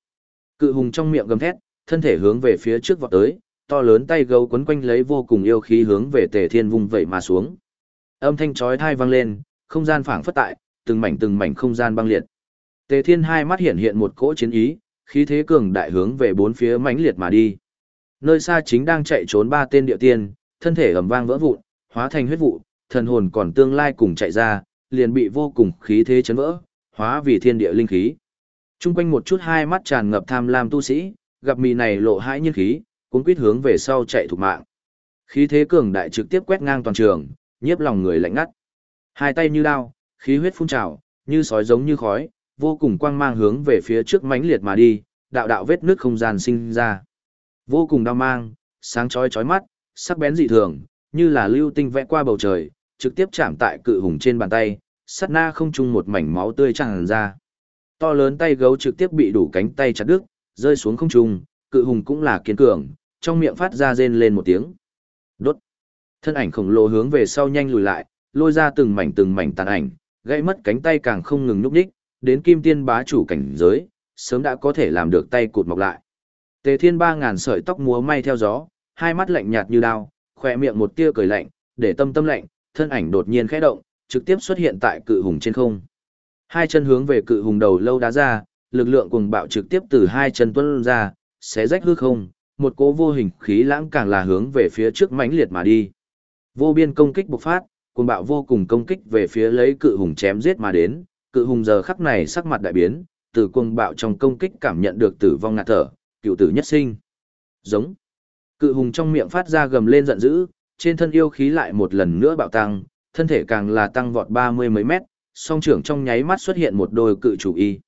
Cự hùng trong miệng gầm thét, thân thể hướng về phía trước vọt tới, to lớn tay gấu quấn quanh lấy vô cùng yêu khí hướng về Tề Thiên vung vẩy mà xuống. Âm thanh chói tai vang lên, không gian phảng phất tại, từng mảnh từng mảnh không gian băng liệt. Tề Thiên hai mắt hiện hiện một cỗ chiến ý, khí thế cường đại hướng về bốn phía mãnh liệt mà đi. Nơi xa chính đang chạy trốn ba tên địa tiên, thân thể ầm vang vỡ vụn, hóa thành huyết vụ, thần hồn còn tương lai cùng chạy ra, liền bị vô cùng khí thế chấn vỡ, hóa vì thiên địa linh khí. Trung quanh một chút hai mắt tràn ngập tham lam tu sĩ, gặp mì này lộ hãi nhiên khí, cuốn quýt hướng về sau chạy thục mạng. Khí thế cường đại trực tiếp quét ngang toàn trường, nhiếp lòng người lạnh ngắt. Hai tay như đao, khí huyết phun trào, như sói giống như khói, vô cùng quang mang hướng về phía trước mãnh liệt mà đi, đạo đạo vết nước không gian sinh ra. Vô cùng đau mang, sáng chói chói mắt, sắc bén dị thường, như là lưu tinh vẽ qua bầu trời, trực tiếp chạm tại cự hùng trên bàn tay, sát na không chung một mảnh máu tươi tràn ra. To lớn tay gấu trực tiếp bị đủ cánh tay chặt đứt, rơi xuống không trung, cự hùng cũng là kiên cường, trong miệng phát ra rên lên một tiếng. Đốt. Thân ảnh khổng lồ hướng về sau nhanh lùi lại, lôi ra từng mảnh từng mảnh tàn ảnh, gãy mất cánh tay càng không ngừng nhúc nhích, đến kim tiên bá chủ cảnh giới, sớm đã có thể làm được tay cụt mọc lại. Tề Thiên ba ngàn sợi tóc múa may theo gió, hai mắt lạnh nhạt như đao, khỏe miệng một tia cười lạnh, để tâm tâm lạnh, thân ảnh đột nhiên khẽ động, trực tiếp xuất hiện tại cự hùng trên không. Hai chân hướng về cự hùng đầu lâu đá ra, lực lượng cuồng bạo trực tiếp từ hai chân tuôn ra, xé rách hư không, một cỗ vô hình khí lãng càng là hướng về phía trước mãnh liệt mà đi. Vô biên công kích bộc phát, cuồng bạo vô cùng công kích về phía lấy cự hùng chém giết mà đến, cự hùng giờ khắc này sắc mặt đại biến, từ cuồng bạo trong công kích cảm nhận được tử vong ngạt thở, cựu tử nhất sinh. Giống. Cự hùng trong miệng phát ra gầm lên giận dữ, trên thân yêu khí lại một lần nữa bạo tăng, thân thể càng là tăng vọt ba mươi mấy mét, song trưởng trong nháy mắt xuất hiện một đôi cự chủ y.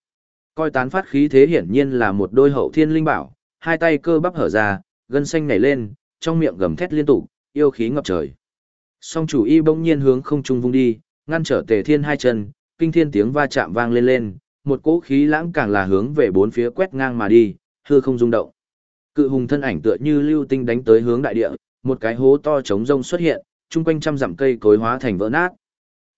Coi tán phát khí thế hiển nhiên là một đôi hậu thiên linh bảo, hai tay cơ bắp hở ra, gân xanh nhảy lên, trong miệng gầm thét liên tục, yêu khí ngập trời. Song chủ y bỗng nhiên hướng không trung vung đi, ngăn trở Tề Thiên hai chân, kinh thiên tiếng va chạm vang lên lên, một cỗ khí lãng càng là hướng về bốn phía quét ngang mà đi, hư không rung động. Cự hùng thân ảnh tựa như lưu tinh đánh tới hướng đại địa, một cái hố to trống rông xuất hiện, chung quanh trăm dặm cây cối hóa thành vỡ nát.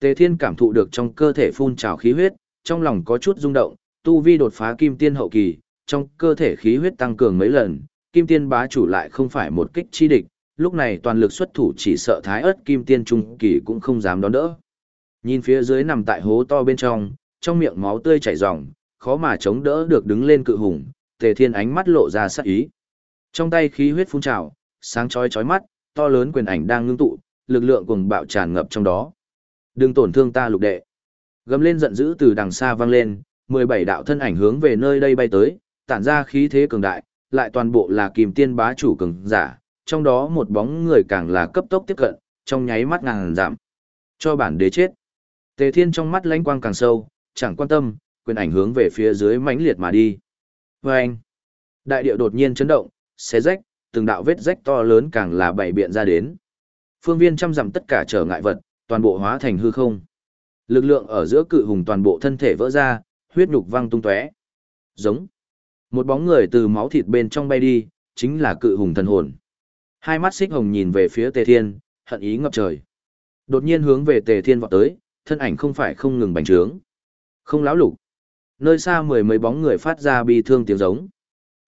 Tề Thiên cảm thụ được trong cơ thể phun trào khí huyết, trong lòng có chút rung động, tu vi đột phá kim tiên hậu kỳ, trong cơ thể khí huyết tăng cường mấy lần, kim tiên bá chủ lại không phải một kích chi địch, lúc này toàn lực xuất thủ chỉ sợ thái ớt kim tiên trung kỳ cũng không dám đón đỡ. Nhìn phía dưới nằm tại hố to bên trong, trong miệng máu tươi chảy ròng, khó mà chống đỡ được đứng lên cự hùng, Tề Thiên ánh mắt lộ ra sắc ý. Trong tay khí huyết phun trào, sáng chói chói mắt, to lớn quyền ảnh đang ngưng tụ, lực lượng cuồng bạo tràn ngập trong đó. Đừng tổn thương ta lục đệ. Gầm lên giận dữ từ đằng xa vang lên, 17 đạo thân ảnh hướng về nơi đây bay tới, tản ra khí thế cường đại, lại toàn bộ là kìm tiên bá chủ cường giả, trong đó một bóng người càng là cấp tốc tiếp cận, trong nháy mắt ngàn giảm. Cho bản đế chết. Tề Thiên trong mắt lãnh quang càng sâu, chẳng quan tâm, quyền ảnh hướng về phía dưới mãnh liệt mà đi. Và anh, đại điệu đột nhiên chấn động, xé rách, từng đạo vết rách to lớn càng là bảy biện ra đến. Phương viên trăm dặm tất cả trở ngại vật, toàn bộ hóa thành hư không. Lực lượng ở giữa cự hùng toàn bộ thân thể vỡ ra, huyết nhục văng tung tóe. Giống. Một bóng người từ máu thịt bên trong bay đi, chính là cự hùng thần hồn. Hai mắt xích hồng nhìn về phía Tề Thiên, hận ý ngập trời. Đột nhiên hướng về Tề Thiên vọt tới, thân ảnh không phải không ngừng bành trướng. Không láo lục. Nơi xa mười mấy bóng người phát ra bi thương tiếng giống.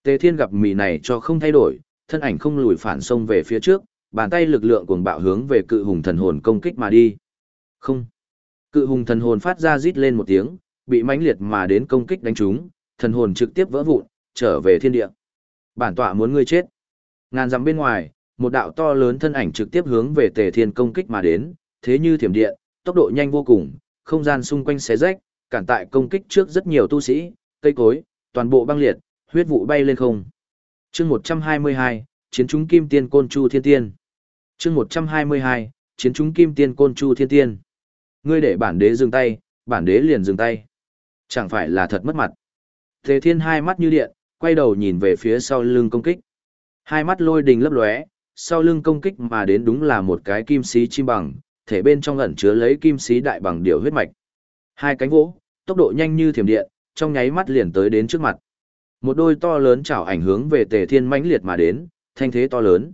Tề Thiên gặp mì này cho không thay đổi, thân ảnh không lùi phản xông về phía trước, bàn tay lực lượng cuồng bạo hướng về cự hùng thần hồn công kích mà đi. Không. Cự hùng thần hồn phát ra rít lên một tiếng, bị mãnh liệt mà đến công kích đánh trúng, thần hồn trực tiếp vỡ vụn, trở về thiên địa. Bản tọa muốn ngươi chết. Ngàn dặm bên ngoài, một đạo to lớn thân ảnh trực tiếp hướng về Tề Thiên công kích mà đến, thế như thiểm điện, tốc độ nhanh vô cùng, không gian xung quanh xé rách, cản tại công kích trước rất nhiều tu sĩ, cây cối, toàn bộ băng liệt, huyết vụ bay lên không. Chương 122, chiến chúng kim tiên côn chu thiên tiên. Chương 122, chiến chúng kim tiên côn chu thiên tiên. Ngươi để bản đế dừng tay, bản đế liền dừng tay. Chẳng phải là thật mất mặt. Thế Thiên hai mắt như điện, quay đầu nhìn về phía sau lưng công kích. Hai mắt lôi đình lấp lóe, sau lưng công kích mà đến đúng là một cái kim xí chim bằng, thể bên trong ẩn chứa lấy kim xí đại bằng điều huyết mạch. Hai cánh vỗ, tốc độ nhanh như thiểm điện, trong nháy mắt liền tới đến trước mặt. Một đôi to lớn chảo ảnh hướng về Tề Thiên mãnh liệt mà đến, thanh thế to lớn.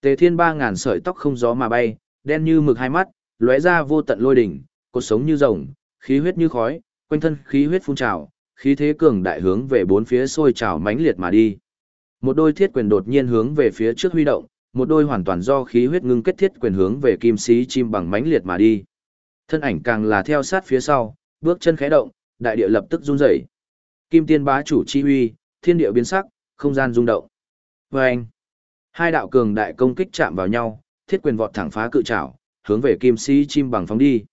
Tề Thiên ba ngàn sợi tóc không gió mà bay, đen như mực hai mắt, lóe ra vô tận lôi đỉnh, cột sống như rồng, khí huyết như khói, quanh thân khí huyết phun trào, khí thế cường đại hướng về bốn phía sôi trào mãnh liệt mà đi. Một đôi thiết quyền đột nhiên hướng về phía trước huy động, một đôi hoàn toàn do khí huyết ngưng kết thiết quyền hướng về kim sĩ chim bằng mãnh liệt mà đi. Thân ảnh càng là theo sát phía sau, bước chân khẽ động, đại địa lập tức run rẩy. Kim tiên bá chủ chi huy, thiên địa biến sắc, không gian rung động. Và anh, hai đạo cường đại công kích chạm vào nhau, thiết quyền vọt thẳng phá cự trảo, hướng về kim sĩ chim bằng phóng đi.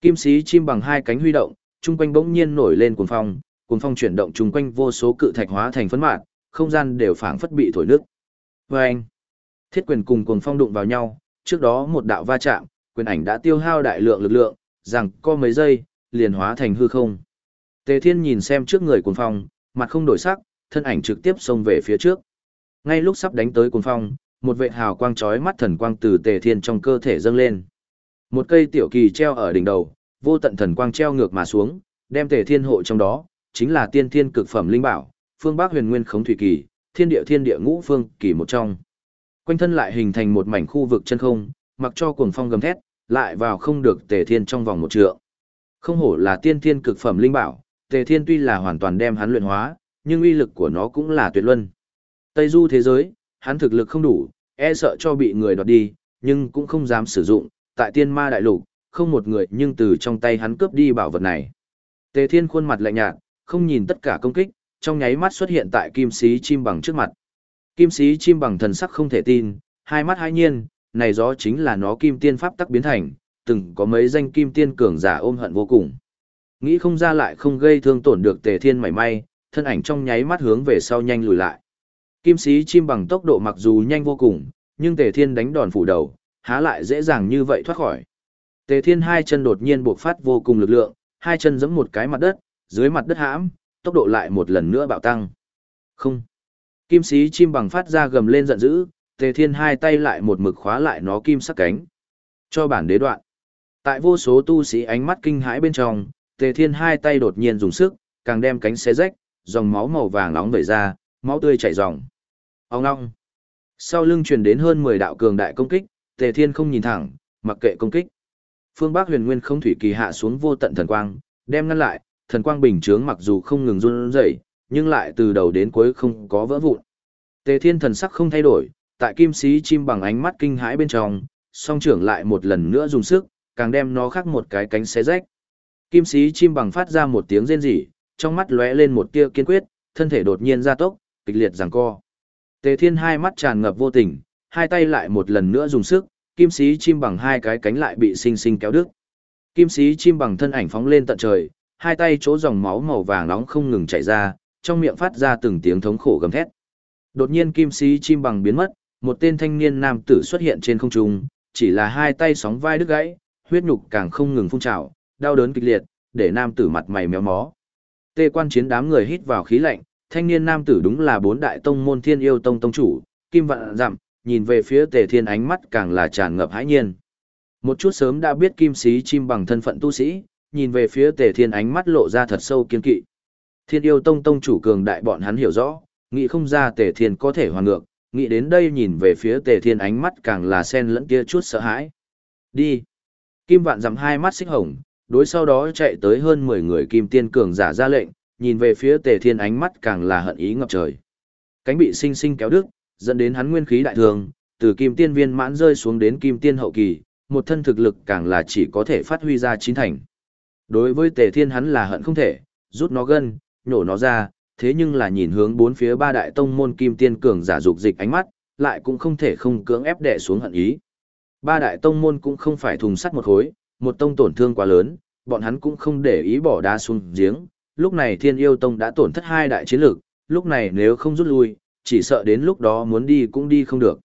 Kim sĩ chim bằng hai cánh huy động, trung quanh bỗng nhiên nổi lên cuồng phong, cuồng phong chuyển động trung quanh vô số cự thạch hóa thành phấn mạt, không gian đều phảng phất bị thổi nước. Vâng! Thiết quyền cùng cuồng phong đụng vào nhau, trước đó một đạo va chạm, quyền ảnh đã tiêu hao đại lượng lực lượng, rằng có mấy giây, liền hóa thành hư không. Tề Thiên nhìn xem trước người cuồng phong, mặt không đổi sắc, thân ảnh trực tiếp xông về phía trước. Ngay lúc sắp đánh tới cuồng phong, một vệ hào quang chói mắt thần quang từ Tề Thiên trong cơ thể dâng lên. Một cây tiểu kỳ treo ở đỉnh đầu, vô tận thần quang treo ngược mà xuống, đem Tề Thiên hộ trong đó, chính là tiên thiên cực phẩm linh bảo, phương Bắc Huyền Nguyên Khống Thủy Kỳ, thiên địa thiên địa ngũ phương kỳ một trong. Quanh thân lại hình thành một mảnh khu vực chân không, mặc cho cuồng phong gầm thét, lại vào không được Tề Thiên trong vòng một trượng. Không hổ là tiên thiên cực phẩm linh bảo, Tề Thiên tuy là hoàn toàn đem hắn luyện hóa, nhưng uy lực của nó cũng là tuyệt luân. Tây du thế giới, hắn thực lực không đủ, e sợ cho bị người đoạt đi, nhưng cũng không dám sử dụng, tại tiên ma đại lục, không một người nhưng từ trong tay hắn cướp đi bảo vật này. Tề Thiên khuôn mặt lạnh nhạt, không nhìn tất cả công kích, trong nháy mắt xuất hiện tại kim sĩ chim bằng trước mặt. Kim sĩ chim bằng thần sắc không thể tin, hai mắt hai nhiên, này gió chính là nó kim tiên pháp tắc biến thành, từng có mấy danh kim tiên cường giả ôm hận vô cùng. Nghĩ không ra lại không gây thương tổn được tề thiên mảy may, thân ảnh trong nháy mắt hướng về sau nhanh lùi lại. Kim sĩ chim bằng tốc độ mặc dù nhanh vô cùng, nhưng tề thiên đánh đòn phủ đầu, há lại dễ dàng như vậy thoát khỏi. Tề thiên hai chân đột nhiên buộc phát vô cùng lực lượng, hai chân giẫm một cái mặt đất, dưới mặt đất hãm, tốc độ lại một lần nữa bạo tăng. Không. Kim sĩ chim bằng phát ra gầm lên giận dữ, tề thiên hai tay lại một mực khóa lại nó kim sắc cánh. Cho bản đế đoạn. Tại vô số tu sĩ ánh mắt kinh hãi bên trong, tề thiên hai tay đột nhiên dùng sức, càng đem cánh xé rách, dòng máu màu vàng nóng vẩy ra, máu tươi chảy ròng. Ông ngong. Sau lưng truyền đến hơn 10 đạo cường đại công kích, tề thiên không nhìn thẳng, mặc kệ công kích. Phương Bắc huyền nguyên không thủy kỳ hạ xuống vô tận thần quang, đem ngăn lại, thần quang bình chướng mặc dù không ngừng run rẩy, nhưng lại từ đầu đến cuối không có vỡ vụn. Tề Thiên thần sắc không thay đổi, tại kim sĩ chim bằng ánh mắt kinh hãi bên trong, song trưởng lại một lần nữa dùng sức, càng đem nó khắc một cái cánh xé rách. Kim sĩ chim bằng phát ra một tiếng rên rỉ, trong mắt lóe lên một tia kiên quyết, thân thể đột nhiên gia tốc, kịch liệt giằng co. Tề Thiên hai mắt tràn ngập vô tình, hai tay lại một lần nữa dùng sức, kim sĩ chim bằng hai cái cánh lại bị sinh sinh kéo đứt. Kim sĩ chim bằng thân ảnh phóng lên tận trời, hai tay chỗ dòng máu màu vàng nóng không ngừng chảy ra, trong miệng phát ra từng tiếng thống khổ gầm thét. Đột nhiên kim sĩ chim bằng biến mất, một tên thanh niên nam tử xuất hiện trên không trung, chỉ là hai tay sóng vai đứt gãy, huyết nhục càng không ngừng phun trào, đau đớn kịch liệt, để nam tử mặt mày méo mó. Tê quan chiến đám người hít vào khí lạnh, thanh niên nam tử đúng là bốn đại tông môn thiên yêu tông tông chủ, kim vạn dặm, nhìn về phía tề thiên ánh mắt càng là tràn ngập hãi nhiên. Một chút sớm đã biết kim sĩ chim bằng thân phận tu sĩ, nhìn về phía tề thiên ánh mắt lộ ra thật sâu kiên kỵ. Thiên yêu tông tông chủ cường đại bọn hắn hiểu rõ, nghĩ không ra tề thiên có thể hoàn ngược, nghĩ đến đây nhìn về phía tề thiên ánh mắt càng là sen lẫn kia chút sợ hãi. Đi! Kim vạn dặm hai mắt xích hồng, đối sau đó chạy tới hơn 10 người kim tiên cường giả ra lệnh, nhìn về phía tề thiên ánh mắt càng là hận ý ngập trời. Cánh bị sinh sinh kéo đứt, dẫn đến hắn nguyên khí đại thường, từ kim tiên viên mãn rơi xuống đến kim tiên hậu kỳ, một thân thực lực càng là chỉ có thể phát huy ra chín thành. Đối với tề thiên hắn là hận không thể, rút nó gân, nhổ nó ra, thế nhưng là nhìn hướng bốn phía ba đại tông môn kim tiên cường giả dục dịch ánh mắt, lại cũng không thể không cưỡng ép đè xuống hận ý. Ba đại tông môn cũng không phải thùng sắt một khối, một tông tổn thương quá lớn, bọn hắn cũng không để ý bỏ đá xuống giếng. Lúc này Thiên Yêu Tông đã tổn thất hai đại chiến lược, lúc này nếu không rút lui, chỉ sợ đến lúc đó muốn đi cũng đi không được.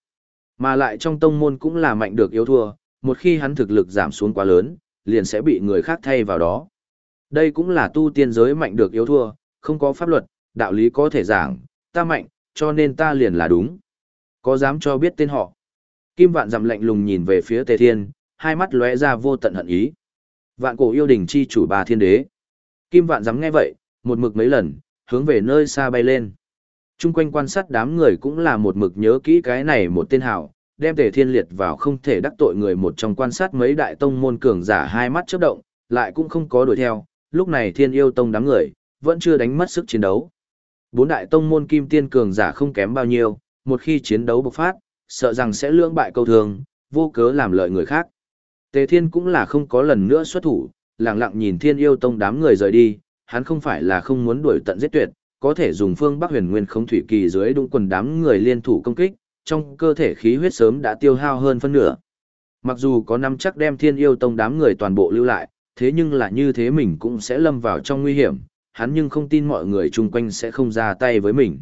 Mà lại trong tông môn cũng là mạnh được yếu thua, một khi hắn thực lực giảm xuống quá lớn, liền sẽ bị người khác thay vào đó. Đây cũng là tu tiên giới mạnh được yếu thua, không có pháp luật, đạo lý có thể giảng, ta mạnh, cho nên ta liền là đúng. Có dám cho biết tên họ? Kim vạn dặm lạnh lùng nhìn về phía tề thiên, hai mắt lóe ra vô tận hận ý. Vạn cổ yêu đình chi chủ bà thiên đế. Kim vạn dám nghe vậy, một mực mấy lần, hướng về nơi xa bay lên. Trung quanh quan sát đám người cũng là một mực nhớ kỹ cái này một tên hào, đem tề thiên liệt vào không thể đắc tội người một trong quan sát mấy đại tông môn cường giả hai mắt chớp động, lại cũng không có đuổi theo, lúc này thiên yêu tông đám người, vẫn chưa đánh mất sức chiến đấu. Bốn đại tông môn kim tiên cường giả không kém bao nhiêu, một khi chiến đấu bộc phát, sợ rằng sẽ lưỡng bại câu thường, vô cớ làm lợi người khác. Tề Thiên cũng là không có lần nữa xuất thủ, lặng lặng nhìn Thiên Yêu Tông đám người rời đi, hắn không phải là không muốn đuổi tận giết tuyệt, có thể dùng phương Bắc Huyền Nguyên không thủy kỳ dưới đụng quần đám người liên thủ công kích, trong cơ thể khí huyết sớm đã tiêu hao hơn phân nửa. Mặc dù có năm chắc đem thiên yêu tông đám người toàn bộ lưu lại, thế nhưng là như thế mình cũng sẽ lâm vào trong nguy hiểm, hắn nhưng không tin mọi người chung quanh sẽ không ra tay với mình.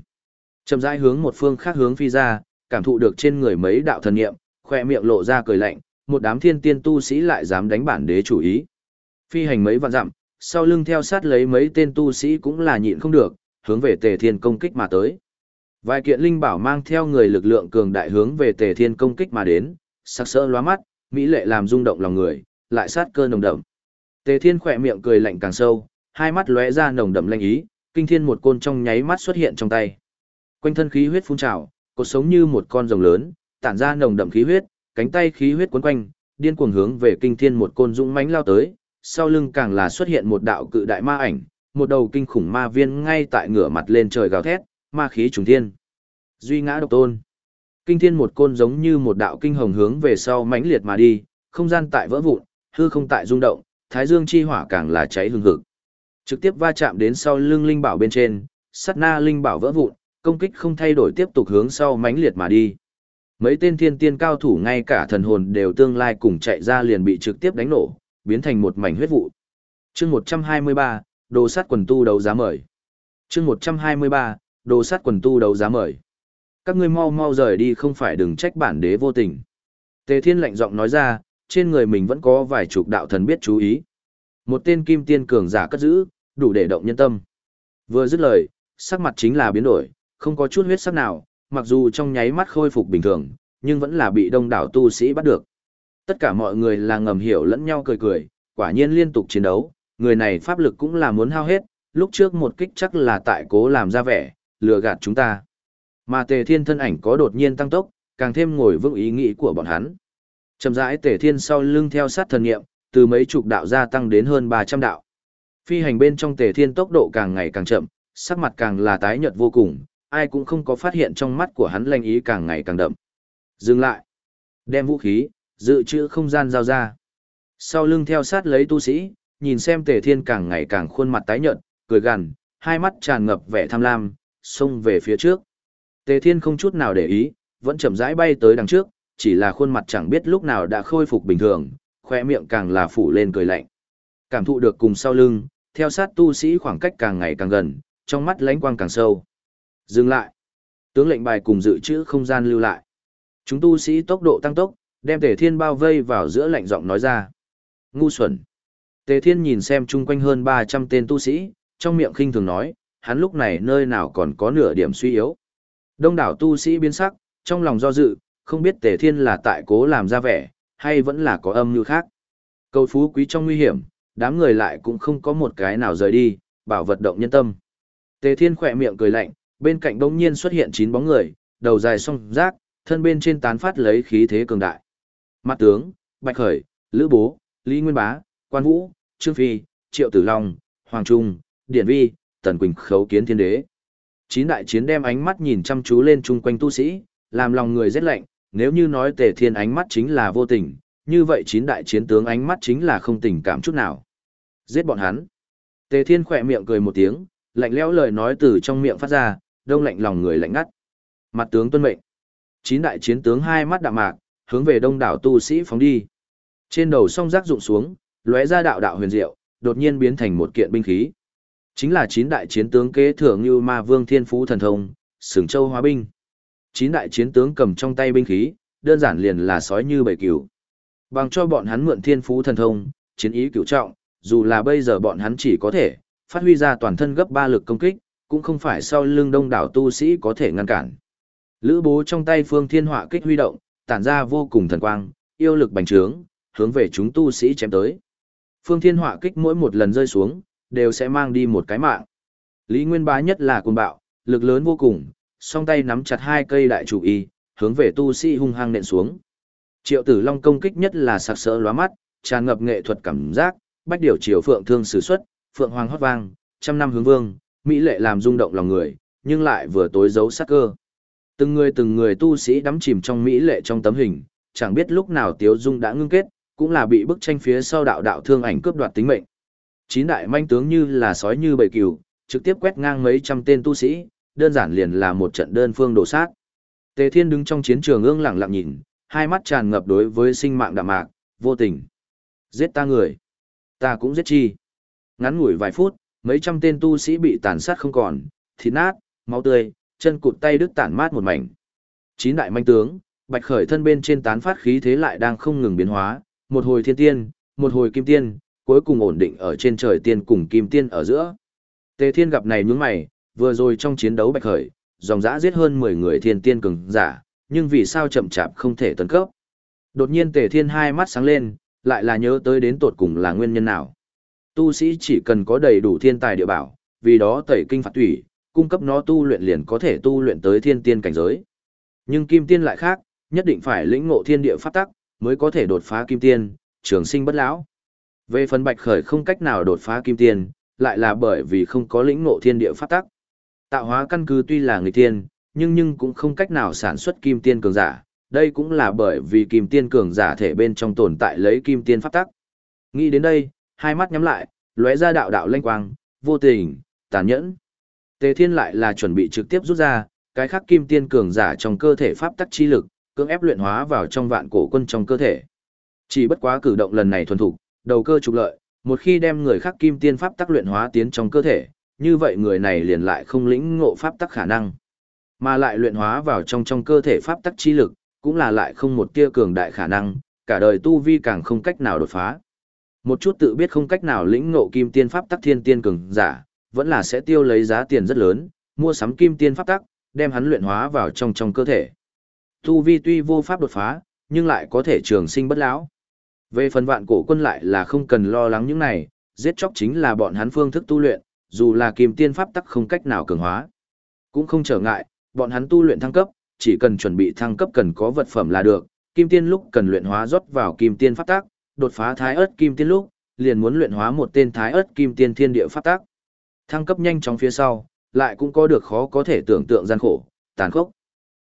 Chậm rãi hướng một phương khác hướng phi ra, cảm thụ được trên người mấy đạo thần niệm, khoe miệng lộ ra cười lạnh, một đám thiên tiên tu sĩ lại dám đánh bản đế chủ ý. Phi hành mấy vạn dặm, sau lưng theo sát lấy mấy tên tu sĩ cũng là nhịn không được, hướng về Tề Thiên công kích mà tới. Vài kiện linh bảo mang theo người lực lượng cường đại hướng về Tề Thiên công kích mà đến, sắc sỡ lóa mắt, mỹ lệ làm rung động lòng người, lại sát cơ nồng đậm. Tề Thiên khỏe miệng cười lạnh càng sâu, hai mắt lóe ra nồng đậm lanh ý, kinh thiên một côn trong nháy mắt xuất hiện trong tay. Quanh thân khí huyết phun trào, cột sống như một con rồng lớn, tản ra nồng đậm khí huyết, cánh tay khí huyết cuốn quanh, điên cuồng hướng về kinh thiên một côn dũng mãnh lao tới, sau lưng càng là xuất hiện một đạo cự đại ma ảnh, một đầu kinh khủng ma viên ngay tại ngửa mặt lên trời gào thét, ma khí trùng thiên. Duy ngã độc tôn. Kinh thiên một côn giống như một đạo kinh hồng hướng về sau mãnh liệt mà đi, không gian tại vỡ vụn, hư không tại rung động, thái dương chi hỏa càng là cháy hừng hực. Trực tiếp va chạm đến sau lưng linh bảo bên trên, sát na linh bảo vỡ vụn, công kích không thay đổi tiếp tục hướng sau mãnh liệt mà đi. Mấy tên thiên tiên cao thủ ngay cả thần hồn đều tương lai cùng chạy ra liền bị trực tiếp đánh nổ, biến thành một mảnh huyết vụ. Chương 123, đồ sát quần tu đấu giá mời. Chương 123, đồ sát quần tu đấu giá mời. Các ngươi mau mau rời đi không phải đừng trách bản đế vô tình. Tề Thiên lạnh giọng nói ra, trên người mình vẫn có vài chục đạo thần biết chú ý. Một tên kim tiên cường giả cất giữ, đủ để động nhân tâm. Vừa dứt lời, sắc mặt chính là biến đổi, không có chút huyết sắc nào, mặc dù trong nháy mắt khôi phục bình thường, nhưng vẫn là bị đông đảo tu sĩ bắt được. Tất cả mọi người là ngầm hiểu lẫn nhau cười cười, quả nhiên liên tục chiến đấu, người này pháp lực cũng là muốn hao hết, lúc trước một kích chắc là tại cố làm ra vẻ, lừa gạt chúng ta. Mà tề thiên thân ảnh có đột nhiên tăng tốc, càng thêm ngồi vững ý nghĩ của bọn hắn. Chậm rãi tề thiên sau lưng theo sát thần nghiệm, từ mấy chục đạo gia tăng đến hơn 300 đạo. Phi hành bên trong tề thiên tốc độ càng ngày càng chậm, sắc mặt càng là tái nhợt vô cùng, ai cũng không có phát hiện trong mắt của hắn lanh ý càng ngày càng đậm. Dừng lại. Đem vũ khí, dự trữ không gian giao ra. Sau lưng theo sát lấy tu sĩ, nhìn xem tề thiên càng ngày càng khuôn mặt tái nhợt, cười gằn, hai mắt tràn ngập vẻ tham lam, xông về phía trước. Tề thiên không chút nào để ý, vẫn chậm rãi bay tới đằng trước, chỉ là khuôn mặt chẳng biết lúc nào đã khôi phục bình thường, khoe miệng càng là phủ lên cười lạnh. Cảm thụ được cùng sau lưng, theo sát tu sĩ khoảng cách càng ngày càng gần, trong mắt lánh quang càng sâu. Dừng lại. Tướng lệnh bài cùng dự trữ không gian lưu lại. Chúng tu sĩ tốc độ tăng tốc, đem Tề Thiên bao vây vào giữa lạnh giọng nói ra. Ngu xuẩn. Tề Thiên nhìn xem chung quanh hơn 300 tên tu sĩ, trong miệng khinh thường nói, hắn lúc này nơi nào còn có nửa điểm suy yếu. Đông đảo tu sĩ biến sắc, trong lòng do dự, không biết Tề Thiên là tại cố làm ra vẻ, hay vẫn là có âm như khác. Cầu phú quý trong nguy hiểm, đám người lại cũng không có một cái nào rời đi, bảo vật động nhân tâm. Tề Thiên khỏe miệng cười lạnh, bên cạnh đông nhiên xuất hiện chín bóng người, đầu dài song rác, thân bên trên tán phát lấy khí thế cường đại. Mặt tướng, Bạch Khởi, Lữ Bố, Lý Nguyên Bá, Quan Vũ, Trương Phi, Triệu Tử Long, Hoàng Trung, Điển Vi, Tần Quỳnh khấu kiến thiên đế. Chín đại chiến đem ánh mắt nhìn chăm chú lên chung quanh tu sĩ, làm lòng người rét lạnh, nếu như nói tề thiên ánh mắt chính là vô tình, như vậy chín đại chiến tướng ánh mắt chính là không tình cảm chút nào. Giết bọn hắn. Tề thiên khỏe miệng cười một tiếng, lạnh lẽo lời nói từ trong miệng phát ra, đông lạnh lòng người lạnh ngắt. Mặt tướng tuân mệnh. Chín đại chiến tướng hai mắt đạm mạc, hướng về đông đảo tu sĩ phóng đi. Trên đầu song giác rụng xuống, lóe ra đạo đạo huyền diệu, đột nhiên biến thành một kiện binh khí. Chính là chín đại chiến tướng kế thừa như ma vương thiên phú thần thông, sừng châu hóa binh. Chín đại chiến tướng cầm trong tay binh khí, đơn giản liền là sói như bầy cừu. Bằng cho bọn hắn mượn thiên phú thần thông, chiến ý cửu trọng, dù là bây giờ bọn hắn chỉ có thể phát huy ra toàn thân gấp ba lực công kích, cũng không phải sau lưng đông đảo tu sĩ có thể ngăn cản. Lữ bố trong tay phương thiên họa kích huy động, tản ra vô cùng thần quang, yêu lực bành trướng, hướng về chúng tu sĩ chém tới. Phương thiên họa kích mỗi một lần rơi xuống, đều sẽ mang đi một cái mạng. Lý Nguyên bá nhất là cuồng bạo, lực lớn vô cùng, song tay nắm chặt hai cây đại chủ y, hướng về tu sĩ hung hăng nện xuống. Triệu Tử Long công kích nhất là sặc sỡ lóa mắt, tràn ngập nghệ thuật cảm giác, bách điều chiều phượng thương sử xuất, phượng hoàng hót vang, trăm năm hướng vương, mỹ lệ làm rung động lòng người, nhưng lại vừa tối giấu sắc cơ. Từng người từng người tu sĩ đắm chìm trong mỹ lệ trong tấm hình, chẳng biết lúc nào Tiếu Dung đã ngưng kết, cũng là bị bức tranh phía sau đạo đạo thương ảnh cướp đoạt tính mệnh. Chín đại manh tướng như là sói như bầy cừu, trực tiếp quét ngang mấy trăm tên tu sĩ, đơn giản liền là một trận đơn phương đổ sát. Tề Thiên đứng trong chiến trường ương lặng lặng nhìn, hai mắt tràn ngập đối với sinh mạng đạm mạc, vô tình. Giết ta người. Ta cũng giết chi. Ngắn ngủi vài phút, mấy trăm tên tu sĩ bị tàn sát không còn, thịt nát, máu tươi, chân cụt tay đứt tản mát một mảnh. Chín đại manh tướng, bạch khởi thân bên trên tán phát khí thế lại đang không ngừng biến hóa, một hồi thiên tiên, một hồi kim tiên, cuối cùng ổn định ở trên trời tiên cùng kim tiên ở giữa. Tề thiên gặp này nhướng mày, vừa rồi trong chiến đấu bạch khởi, dòng dã giết hơn 10 người thiên tiên cường giả, nhưng vì sao chậm chạp không thể tấn cấp. Đột nhiên tề thiên hai mắt sáng lên, lại là nhớ tới đến tột cùng là nguyên nhân nào. Tu sĩ chỉ cần có đầy đủ thiên tài địa bảo, vì đó tẩy kinh phạt thủy, cung cấp nó tu luyện liền có thể tu luyện tới thiên tiên cảnh giới. Nhưng kim tiên lại khác, nhất định phải lĩnh ngộ thiên địa pháp tắc, mới có thể đột phá kim tiên, trường sinh bất lão. Về phần bạch khởi không cách nào đột phá kim tiên, lại là bởi vì không có lĩnh ngộ thiên địa pháp tắc. Tạo hóa căn cứ tuy là người tiên, nhưng nhưng cũng không cách nào sản xuất kim tiên cường giả, đây cũng là bởi vì kim tiên cường giả thể bên trong tồn tại lấy kim tiên pháp tắc. Nghĩ đến đây, hai mắt nhắm lại, lóe ra đạo đạo lanh quang, vô tình, tàn nhẫn. Tề Thiên lại là chuẩn bị trực tiếp rút ra, cái khắc kim tiên cường giả trong cơ thể pháp tắc chi lực, cưỡng ép luyện hóa vào trong vạn cổ quân trong cơ thể. Chỉ bất quá cử động lần này thuần thục, đầu cơ trục lợi, một khi đem người khắc kim tiên pháp tắc luyện hóa tiến trong cơ thể, như vậy người này liền lại không lĩnh ngộ pháp tắc khả năng, mà lại luyện hóa vào trong trong cơ thể pháp tắc chi lực, cũng là lại không một tia cường đại khả năng, cả đời tu vi càng không cách nào đột phá. Một chút tự biết không cách nào lĩnh ngộ kim tiên pháp tắc thiên tiên cường giả, vẫn là sẽ tiêu lấy giá tiền rất lớn, mua sắm kim tiên pháp tắc, đem hắn luyện hóa vào trong trong cơ thể. Tu vi tuy vô pháp đột phá, nhưng lại có thể trường sinh bất lão. Về phần vạn cổ quân lại là không cần lo lắng những này, giết chóc chính là bọn hắn phương thức tu luyện, dù là kim tiên pháp tắc không cách nào cường hóa. Cũng không trở ngại, bọn hắn tu luyện thăng cấp, chỉ cần chuẩn bị thăng cấp cần có vật phẩm là được, kim tiên lúc cần luyện hóa rót vào kim tiên pháp tắc, đột phá thái ớt kim tiên lúc, liền muốn luyện hóa một tên thái ớt kim tiên thiên địa pháp tắc. Thăng cấp nhanh chóng phía sau, lại cũng có được khó có thể tưởng tượng gian khổ, tàn khốc.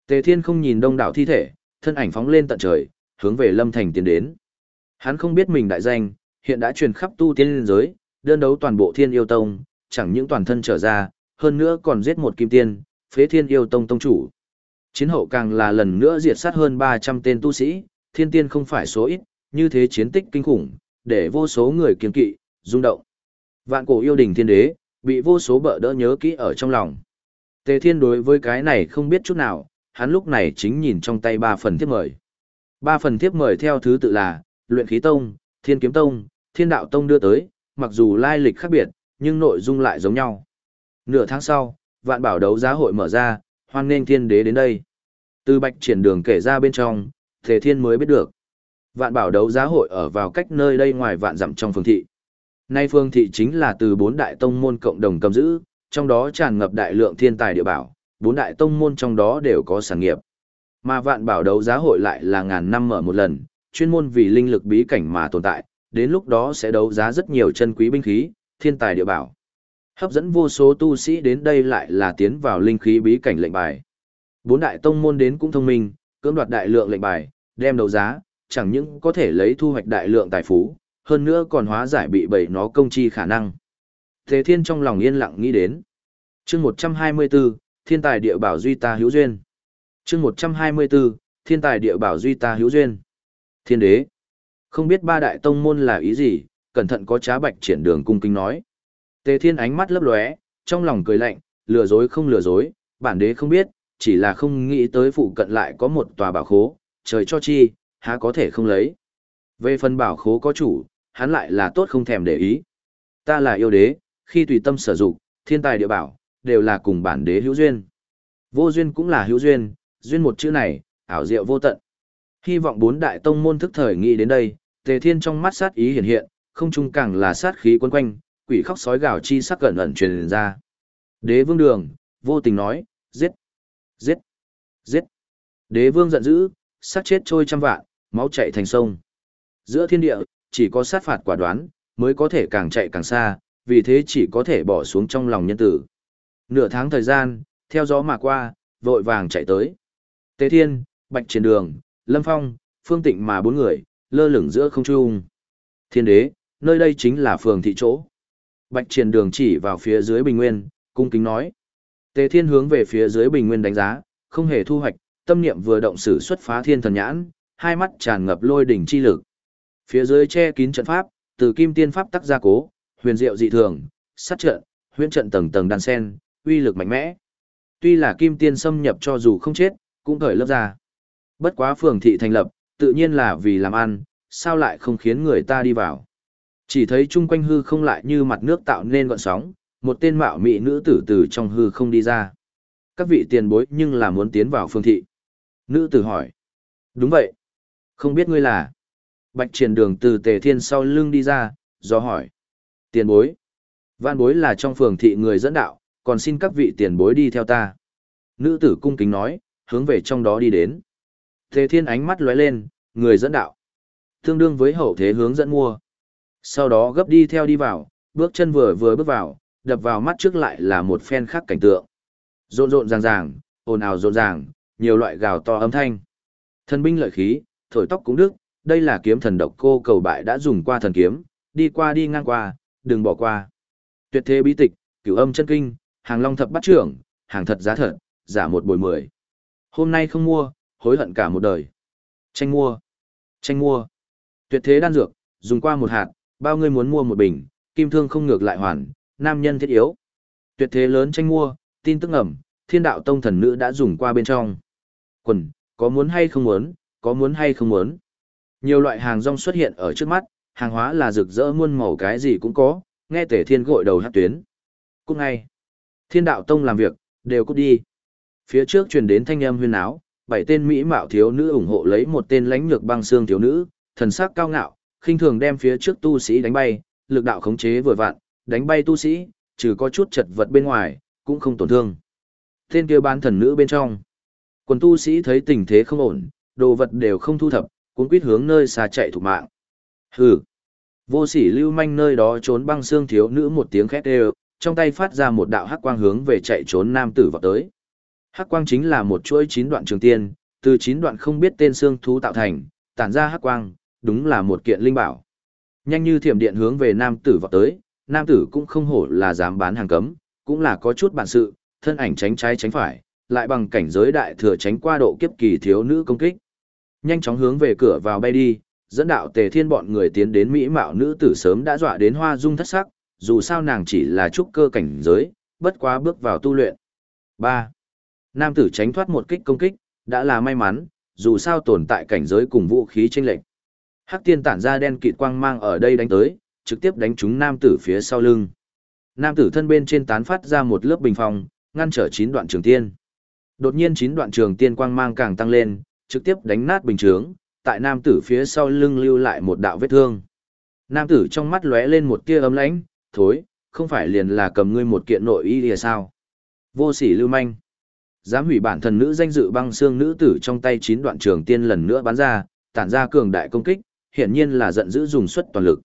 Tề Thiên không nhìn đông đảo thi thể, thân ảnh phóng lên tận trời, hướng về Lâm Thành tiến đến. Hắn không biết mình đại danh, hiện đã truyền khắp tu tiên liên giới, đơn đấu toàn bộ Thiên Yêu Tông, chẳng những toàn thân trở ra, hơn nữa còn giết một kim tiên, phế Thiên Yêu Tông tông chủ. Chiến hậu càng là lần nữa diệt sát hơn 300 tên tu sĩ, thiên tiên không phải số ít, như thế chiến tích kinh khủng, để vô số người kiên kỵ, rung động. Vạn cổ yêu đình thiên đế, bị vô số bợ đỡ nhớ kỹ ở trong lòng. Tề Thiên đối với cái này không biết chút nào, hắn lúc này chính nhìn trong tay ba phần thiếp mời. Ba phần thiếp mời theo thứ tự là, Luyện Khí Tông, Thiên Kiếm Tông, Thiên Đạo Tông đưa tới, mặc dù lai lịch khác biệt, nhưng nội dung lại giống nhau. Nửa tháng sau, vạn bảo đấu giá hội mở ra, hoan nghênh thiên đế đến đây. Từ bạch triển đường kể ra bên trong, Tề Thiên mới biết được. Vạn bảo đấu giá hội ở vào cách nơi đây ngoài vạn dặm trong phương thị. Nay phương thị chính là từ bốn đại tông môn cộng đồng cầm giữ, trong đó tràn ngập đại lượng thiên tài địa bảo, bốn đại tông môn trong đó đều có sản nghiệp. Mà vạn bảo đấu giá hội lại là ngàn năm mở một lần, chuyên môn vì linh lực bí cảnh mà tồn tại, đến lúc đó sẽ đấu giá rất nhiều chân quý binh khí, thiên tài địa bảo. Hấp dẫn vô số tu sĩ đến đây lại là tiến vào linh khí bí cảnh lệnh bài. Bốn đại tông môn đến cũng thông minh, cưỡng đoạt đại lượng lệnh bài, đem đấu giá, chẳng những có thể lấy thu hoạch đại lượng tài phú, hơn nữa còn hóa giải bị bầy nó công chi khả năng. Thế thiên trong lòng yên lặng nghĩ đến. chương 124, thiên tài địa bảo duy ta hữu duyên. chương 124, thiên tài địa bảo duy ta hữu duyên. Thiên đế. Không biết ba đại tông môn là ý gì, cẩn thận có trá bạch triển đường cung kinh nói. Tề thiên ánh mắt lấp lóe, trong lòng cười lạnh, lừa dối không lừa dối, bản đế không biết, chỉ là không nghĩ tới phụ cận lại có một tòa bảo khố, trời cho chi, há có thể không lấy. Về phần bảo khố có chủ, hắn lại là tốt không thèm để ý. Ta là yêu đế, khi tùy tâm sử dụng, thiên tài địa bảo, đều là cùng bản đế hữu duyên. Vô duyên cũng là hữu duyên, duyên một chữ này, ảo diệu vô tận. Hy vọng bốn đại tông môn thức thời nghĩ đến đây, tề thiên trong mắt sát ý hiện hiện, không chung càng là sát khí quấn quanh, quỷ khóc sói gào chi sắc cẩn ẩn truyền ra. Đế vương đường, vô tình nói, giết, giết, giết. Đế vương giận dữ, sát chết trôi trăm vạn, máu chảy thành sông. Giữa thiên địa, chỉ có sát phạt quả đoán, mới có thể càng chạy càng xa, vì thế chỉ có thể bỏ xuống trong lòng nhân tử. Nửa tháng thời gian, theo gió mà qua, vội vàng chạy tới. Tế Thiên, Bạch Triển Đường, Lâm Phong, Phương Tịnh mà bốn người, lơ lửng giữa không trung. Thiên đế, nơi đây chính là phường thị chỗ. Bạch Triển Đường chỉ vào phía dưới Bình Nguyên, cung kính nói. Tế Thiên hướng về phía dưới Bình Nguyên đánh giá, không hề thu hoạch, tâm niệm vừa động sử xuất phá thiên thần nhãn, hai mắt tràn ngập lôi đỉnh chi lực. Phía dưới che kín trận pháp, từ kim tiên pháp tắc gia cố, huyền diệu dị thường, sát trận, huyễn trận tầng tầng đan sen, uy lực mạnh mẽ. Tuy là kim tiên xâm nhập cho dù không chết, cũng cởi lớp ra. Bất quá phường thị thành lập, tự nhiên là vì làm ăn, sao lại không khiến người ta đi vào. Chỉ thấy chung quanh hư không lại như mặt nước tạo nên gọn sóng, một tên mạo mị nữ tử từ trong hư không đi ra. Các vị tiền bối nhưng là muốn tiến vào phương thị. Nữ tử hỏi. Đúng vậy. Không biết ngươi là. Bạch triển đường từ tề thiên sau lưng đi ra, do hỏi. Tiền bối. Văn bối là trong phường thị người dẫn đạo, còn xin các vị tiền bối đi theo ta. Nữ tử cung kính nói, hướng về trong đó đi đến. Tề thiên ánh mắt lóe lên, người dẫn đạo. Tương đương với hậu thế hướng dẫn mua. Sau đó gấp đi theo đi vào, bước chân vừa vừa bước vào, đập vào mắt trước lại là một phen khác cảnh tượng. Rộn rộn ràng ràng, ồn ào rộn ràng, nhiều loại gào to âm thanh. Thần binh lợi khí, thổi tóc cũng đức, đây là kiếm thần độc cô cầu bại đã dùng qua thần kiếm, đi qua đi ngang qua, đừng bỏ qua. Tuyệt thế bí tịch, cửu âm chân kinh, hàng long thập bắt trưởng, hàng thật giá thật, giả một bồi mười. Hôm nay không mua, hối hận cả một đời. Tranh mua, tranh mua. Tuyệt thế đan dược, dùng qua một hạt, bao người muốn mua một bình, kim thương không ngược lại hoàn, nam nhân thiết yếu. Tuyệt thế lớn tranh mua, tin tức ẩm, thiên đạo tông thần nữ đã dùng qua bên trong. Quần, có muốn hay không muốn, có muốn hay không muốn. Nhiều loại hàng rong xuất hiện ở trước mắt, hàng hóa là rực rỡ muôn màu cái gì cũng có, nghe tể thiên gội đầu hát tuyến. Cút ngay. Thiên đạo tông làm việc, đều cút đi. Phía trước truyền đến thanh âm huyên áo, bảy tên mỹ mạo thiếu nữ ủng hộ lấy một tên lãnh nhược băng xương thiếu nữ, thần sắc cao ngạo, khinh thường đem phía trước tu sĩ đánh bay, lực đạo khống chế vừa vặn, đánh bay tu sĩ, trừ có chút chật vật bên ngoài, cũng không tổn thương. Tên kia bán thần nữ bên trong. Quần tu sĩ thấy tình thế không ổn, đồ vật đều không thu thập, cuốn quýt hướng nơi xa chạy thủ mạng. Hừ. Vô sỉ lưu manh nơi đó trốn băng xương thiếu nữ một tiếng khét đều, trong tay phát ra một đạo hắc quang hướng về chạy trốn nam tử vào tới. Hắc quang chính là một chuỗi chín đoạn trường tiên, từ chín đoạn không biết tên xương thú tạo thành, tản ra hắc quang, đúng là một kiện linh bảo. Nhanh như thiểm điện hướng về nam tử vào tới, nam tử cũng không hổ là dám bán hàng cấm, cũng là có chút bản sự, thân ảnh tránh trái tránh phải, lại bằng cảnh giới đại thừa tránh qua độ kiếp kỳ thiếu nữ công kích. Nhanh chóng hướng về cửa vào bay đi, dẫn đạo tề thiên bọn người tiến đến mỹ mạo nữ tử sớm đã dọa đến hoa dung thất sắc, dù sao nàng chỉ là trúc cơ cảnh giới, bất quá bước vào tu luyện. 3. Nam tử tránh thoát một kích công kích, đã là may mắn, dù sao tồn tại cảnh giới cùng vũ khí chênh lệch. Hắc tiên tản ra đen kịt quang mang ở đây đánh tới, trực tiếp đánh trúng nam tử phía sau lưng. Nam tử thân bên trên tán phát ra một lớp bình phong, ngăn trở chín đoạn trường tiên. Đột nhiên chín đoạn trường tiên quang mang càng tăng lên, trực tiếp đánh nát bình chướng, tại nam tử phía sau lưng lưu lại một đạo vết thương. Nam tử trong mắt lóe lên một tia ấm lãnh, thối, không phải liền là cầm ngươi một kiện nội y lìa sao. Vô sỉ lưu manh. Dám hủy bản thần nữ danh dự băng xương nữ tử trong tay chín đoạn trường tiên lần nữa bắn ra, tản ra cường đại công kích, hiển nhiên là giận dữ dùng suất toàn lực.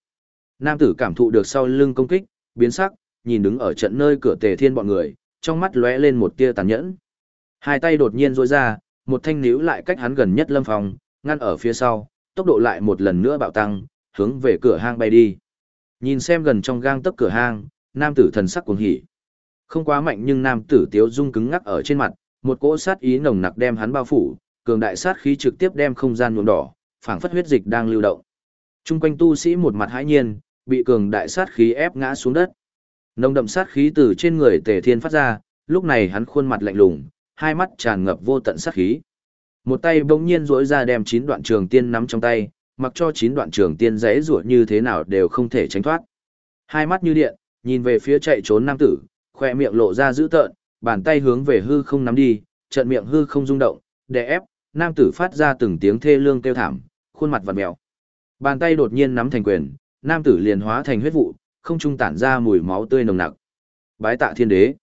Nam tử cảm thụ được sau lưng công kích, biến sắc, nhìn đứng ở trận nơi cửa tề thiên bọn người, trong mắt lóe lên một tia tàn nhẫn. Hai tay đột nhiên rôi ra, một thanh níu lại cách hắn gần nhất lâm phòng, ngăn ở phía sau, tốc độ lại một lần nữa bạo tăng, hướng về cửa hang bay đi. Nhìn xem gần trong gang tấc cửa hang, nam tử thần sắc cuồng hỉ. Không quá mạnh nhưng nam tử tiếu dung cứng ngắc ở trên mặt, một cỗ sát ý nồng nặc đem hắn bao phủ, cường đại sát khí trực tiếp đem không gian nhuộm đỏ, phảng phất huyết dịch đang lưu động. Trung quanh tu sĩ một mặt hãi nhiên, bị cường đại sát khí ép ngã xuống đất. Nồng đậm sát khí từ trên người Tề Thiên phát ra, lúc này hắn khuôn mặt lạnh lùng, hai mắt tràn ngập vô tận sát khí. Một tay bỗng nhiên duỗi ra đem chín đoạn trường tiên nắm trong tay, mặc cho chín đoạn trường tiên rẽ rủa như thế nào đều không thể tránh thoát. Hai mắt như điện, nhìn về phía chạy trốn nam tử, khoe miệng lộ ra dữ tợn, bàn tay hướng về hư không nắm đi, trận miệng hư không rung động, đè ép, nam tử phát ra từng tiếng thê lương kêu thảm, khuôn mặt vặn mèo. Bàn tay đột nhiên nắm thành quyền, nam tử liền hóa thành huyết vụ, không trung tản ra mùi máu tươi nồng nặc. Bái tạ thiên đế.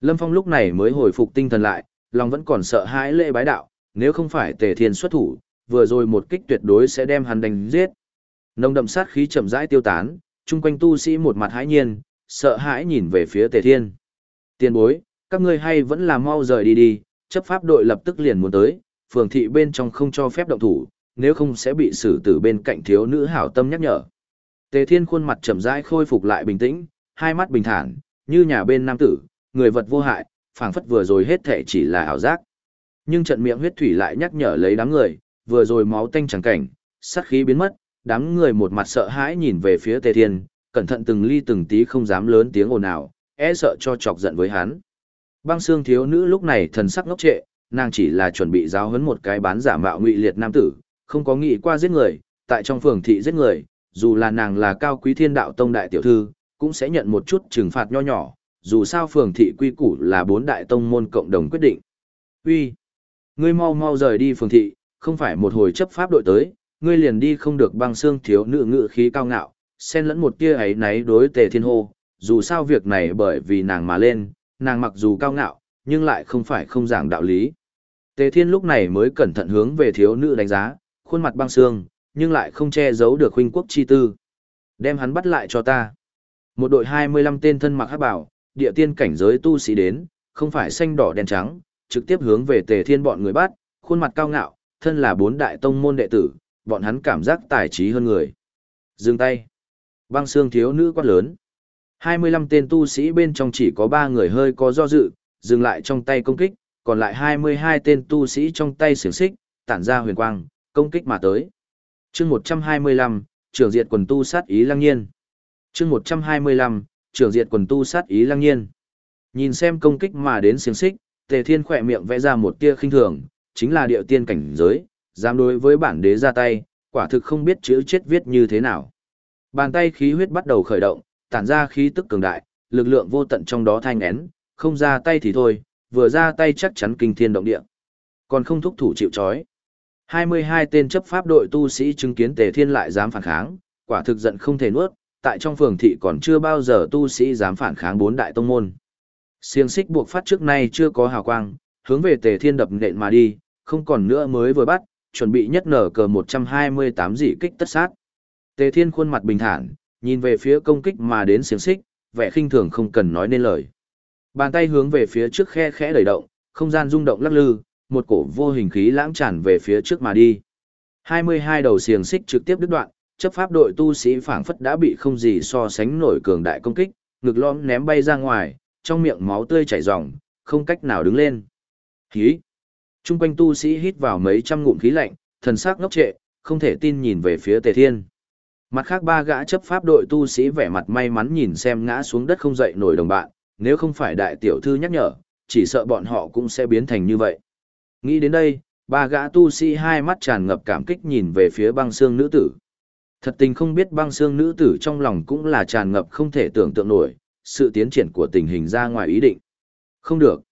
Lâm Phong lúc này mới hồi phục tinh thần lại, lòng vẫn còn sợ hãi lễ bái đạo, nếu không phải tề thiên xuất thủ, vừa rồi một kích tuyệt đối sẽ đem hắn đánh giết. Nồng đậm sát khí chậm rãi tiêu tán, chung quanh tu sĩ một mặt hãi nhiên, sợ hãi nhìn về phía tề thiên. Tiên bối, các ngươi hay vẫn là mau rời đi đi, chấp pháp đội lập tức liền muốn tới, phường thị bên trong không cho phép động thủ, nếu không sẽ bị xử tử bên cạnh thiếu nữ hảo tâm nhắc nhở. Tề Thiên khuôn mặt chậm rãi khôi phục lại bình tĩnh, hai mắt bình thản, như nhà bên nam tử, người vật vô hại, phảng phất vừa rồi hết thể chỉ là ảo giác. Nhưng trận miệng huyết thủy lại nhắc nhở lấy đám người, vừa rồi máu tanh chẳng cảnh, sát khí biến mất, đám người một mặt sợ hãi nhìn về phía Tề Thiên, cẩn thận từng ly từng tí không dám lớn tiếng ồn ào, e sợ cho chọc giận với hắn. Băng xương thiếu nữ lúc này thần sắc ngốc trệ, nàng chỉ là chuẩn bị giáo huấn một cái bán giả mạo ngụy liệt nam tử, không có nghĩ qua giết người, tại trong phường thị giết người, dù là nàng là cao quý thiên đạo tông đại tiểu thư, cũng sẽ nhận một chút trừng phạt nho nhỏ, dù sao phường thị quy củ là bốn đại tông môn cộng đồng quyết định. Uy, ngươi mau mau rời đi phường thị, không phải một hồi chấp pháp đội tới, ngươi liền đi không được băng xương thiếu nữ ngự khí cao ngạo, xen lẫn một tia ấy náy đối tề thiên hô, dù sao việc này bởi vì nàng mà lên, nàng mặc dù cao ngạo, nhưng lại không phải không giảng đạo lý. Tề thiên lúc này mới cẩn thận hướng về thiếu nữ đánh giá, khuôn mặt băng xương, nhưng lại không che giấu được huynh quốc chi tư. Đem hắn bắt lại cho ta. Một đội 25 tên thân mặc hắc bảo, địa tiên cảnh giới tu sĩ đến, không phải xanh đỏ đen trắng, trực tiếp hướng về tề thiên bọn người bắt, khuôn mặt cao ngạo, thân là bốn đại tông môn đệ tử, bọn hắn cảm giác tài trí hơn người. Dừng tay. Băng xương thiếu nữ quát lớn. 25 tên tu sĩ bên trong chỉ có 3 người hơi có do dự, dừng lại trong tay công kích, còn lại 22 tên tu sĩ trong tay xiềng xích, tản ra huyền quang, công kích mà tới. chương 125, trưởng diệt quần tu sát ý lăng nhiên. chương 125, trưởng diệt quần tu sát ý lăng nhiên. Nhìn xem công kích mà đến xiềng xích, tề thiên khỏe miệng vẽ ra một tia khinh thường, chính là điệu tiên cảnh giới, dám đối với bản đế ra tay, quả thực không biết chữ chết viết như thế nào. Bàn tay khí huyết bắt đầu khởi động, tản ra khí tức cường đại, lực lượng vô tận trong đó thanh én, không ra tay thì thôi, vừa ra tay chắc chắn kinh thiên động địa. Còn không thúc thủ chịu chói. 22 tên chấp pháp đội tu sĩ chứng kiến Tề Thiên lại dám phản kháng, quả thực giận không thể nuốt, tại trong phường thị còn chưa bao giờ tu sĩ dám phản kháng bốn đại tông môn. Xiềng xích buộc phát trước nay chưa có hào quang, hướng về Tề Thiên đập nện mà đi, không còn nữa mới vừa bắt, chuẩn bị nhất nở cờ 128 dị kích tất sát. Tề Thiên khuôn mặt bình thản, nhìn về phía công kích mà đến xiềng xích, vẻ khinh thường không cần nói nên lời. Bàn tay hướng về phía trước khe khẽ đẩy động, không gian rung động lắc lư, một cổ vô hình khí lãng tràn về phía trước mà đi. 22 đầu xiềng xích trực tiếp đứt đoạn, chấp pháp đội tu sĩ phảng phất đã bị không gì so sánh nổi cường đại công kích, ngực lõm ném bay ra ngoài, trong miệng máu tươi chảy ròng, không cách nào đứng lên. Khí. Trung quanh tu sĩ hít vào mấy trăm ngụm khí lạnh, thần sắc ngốc trệ, không thể tin nhìn về phía Tề Thiên. Mặt khác ba gã chấp pháp đội tu sĩ vẻ mặt may mắn nhìn xem ngã xuống đất không dậy nổi đồng bạn, nếu không phải đại tiểu thư nhắc nhở, chỉ sợ bọn họ cũng sẽ biến thành như vậy. Nghĩ đến đây, ba gã tu sĩ hai mắt tràn ngập cảm kích nhìn về phía băng xương nữ tử. Thật tình không biết băng xương nữ tử trong lòng cũng là tràn ngập không thể tưởng tượng nổi, sự tiến triển của tình hình ra ngoài ý định. Không được.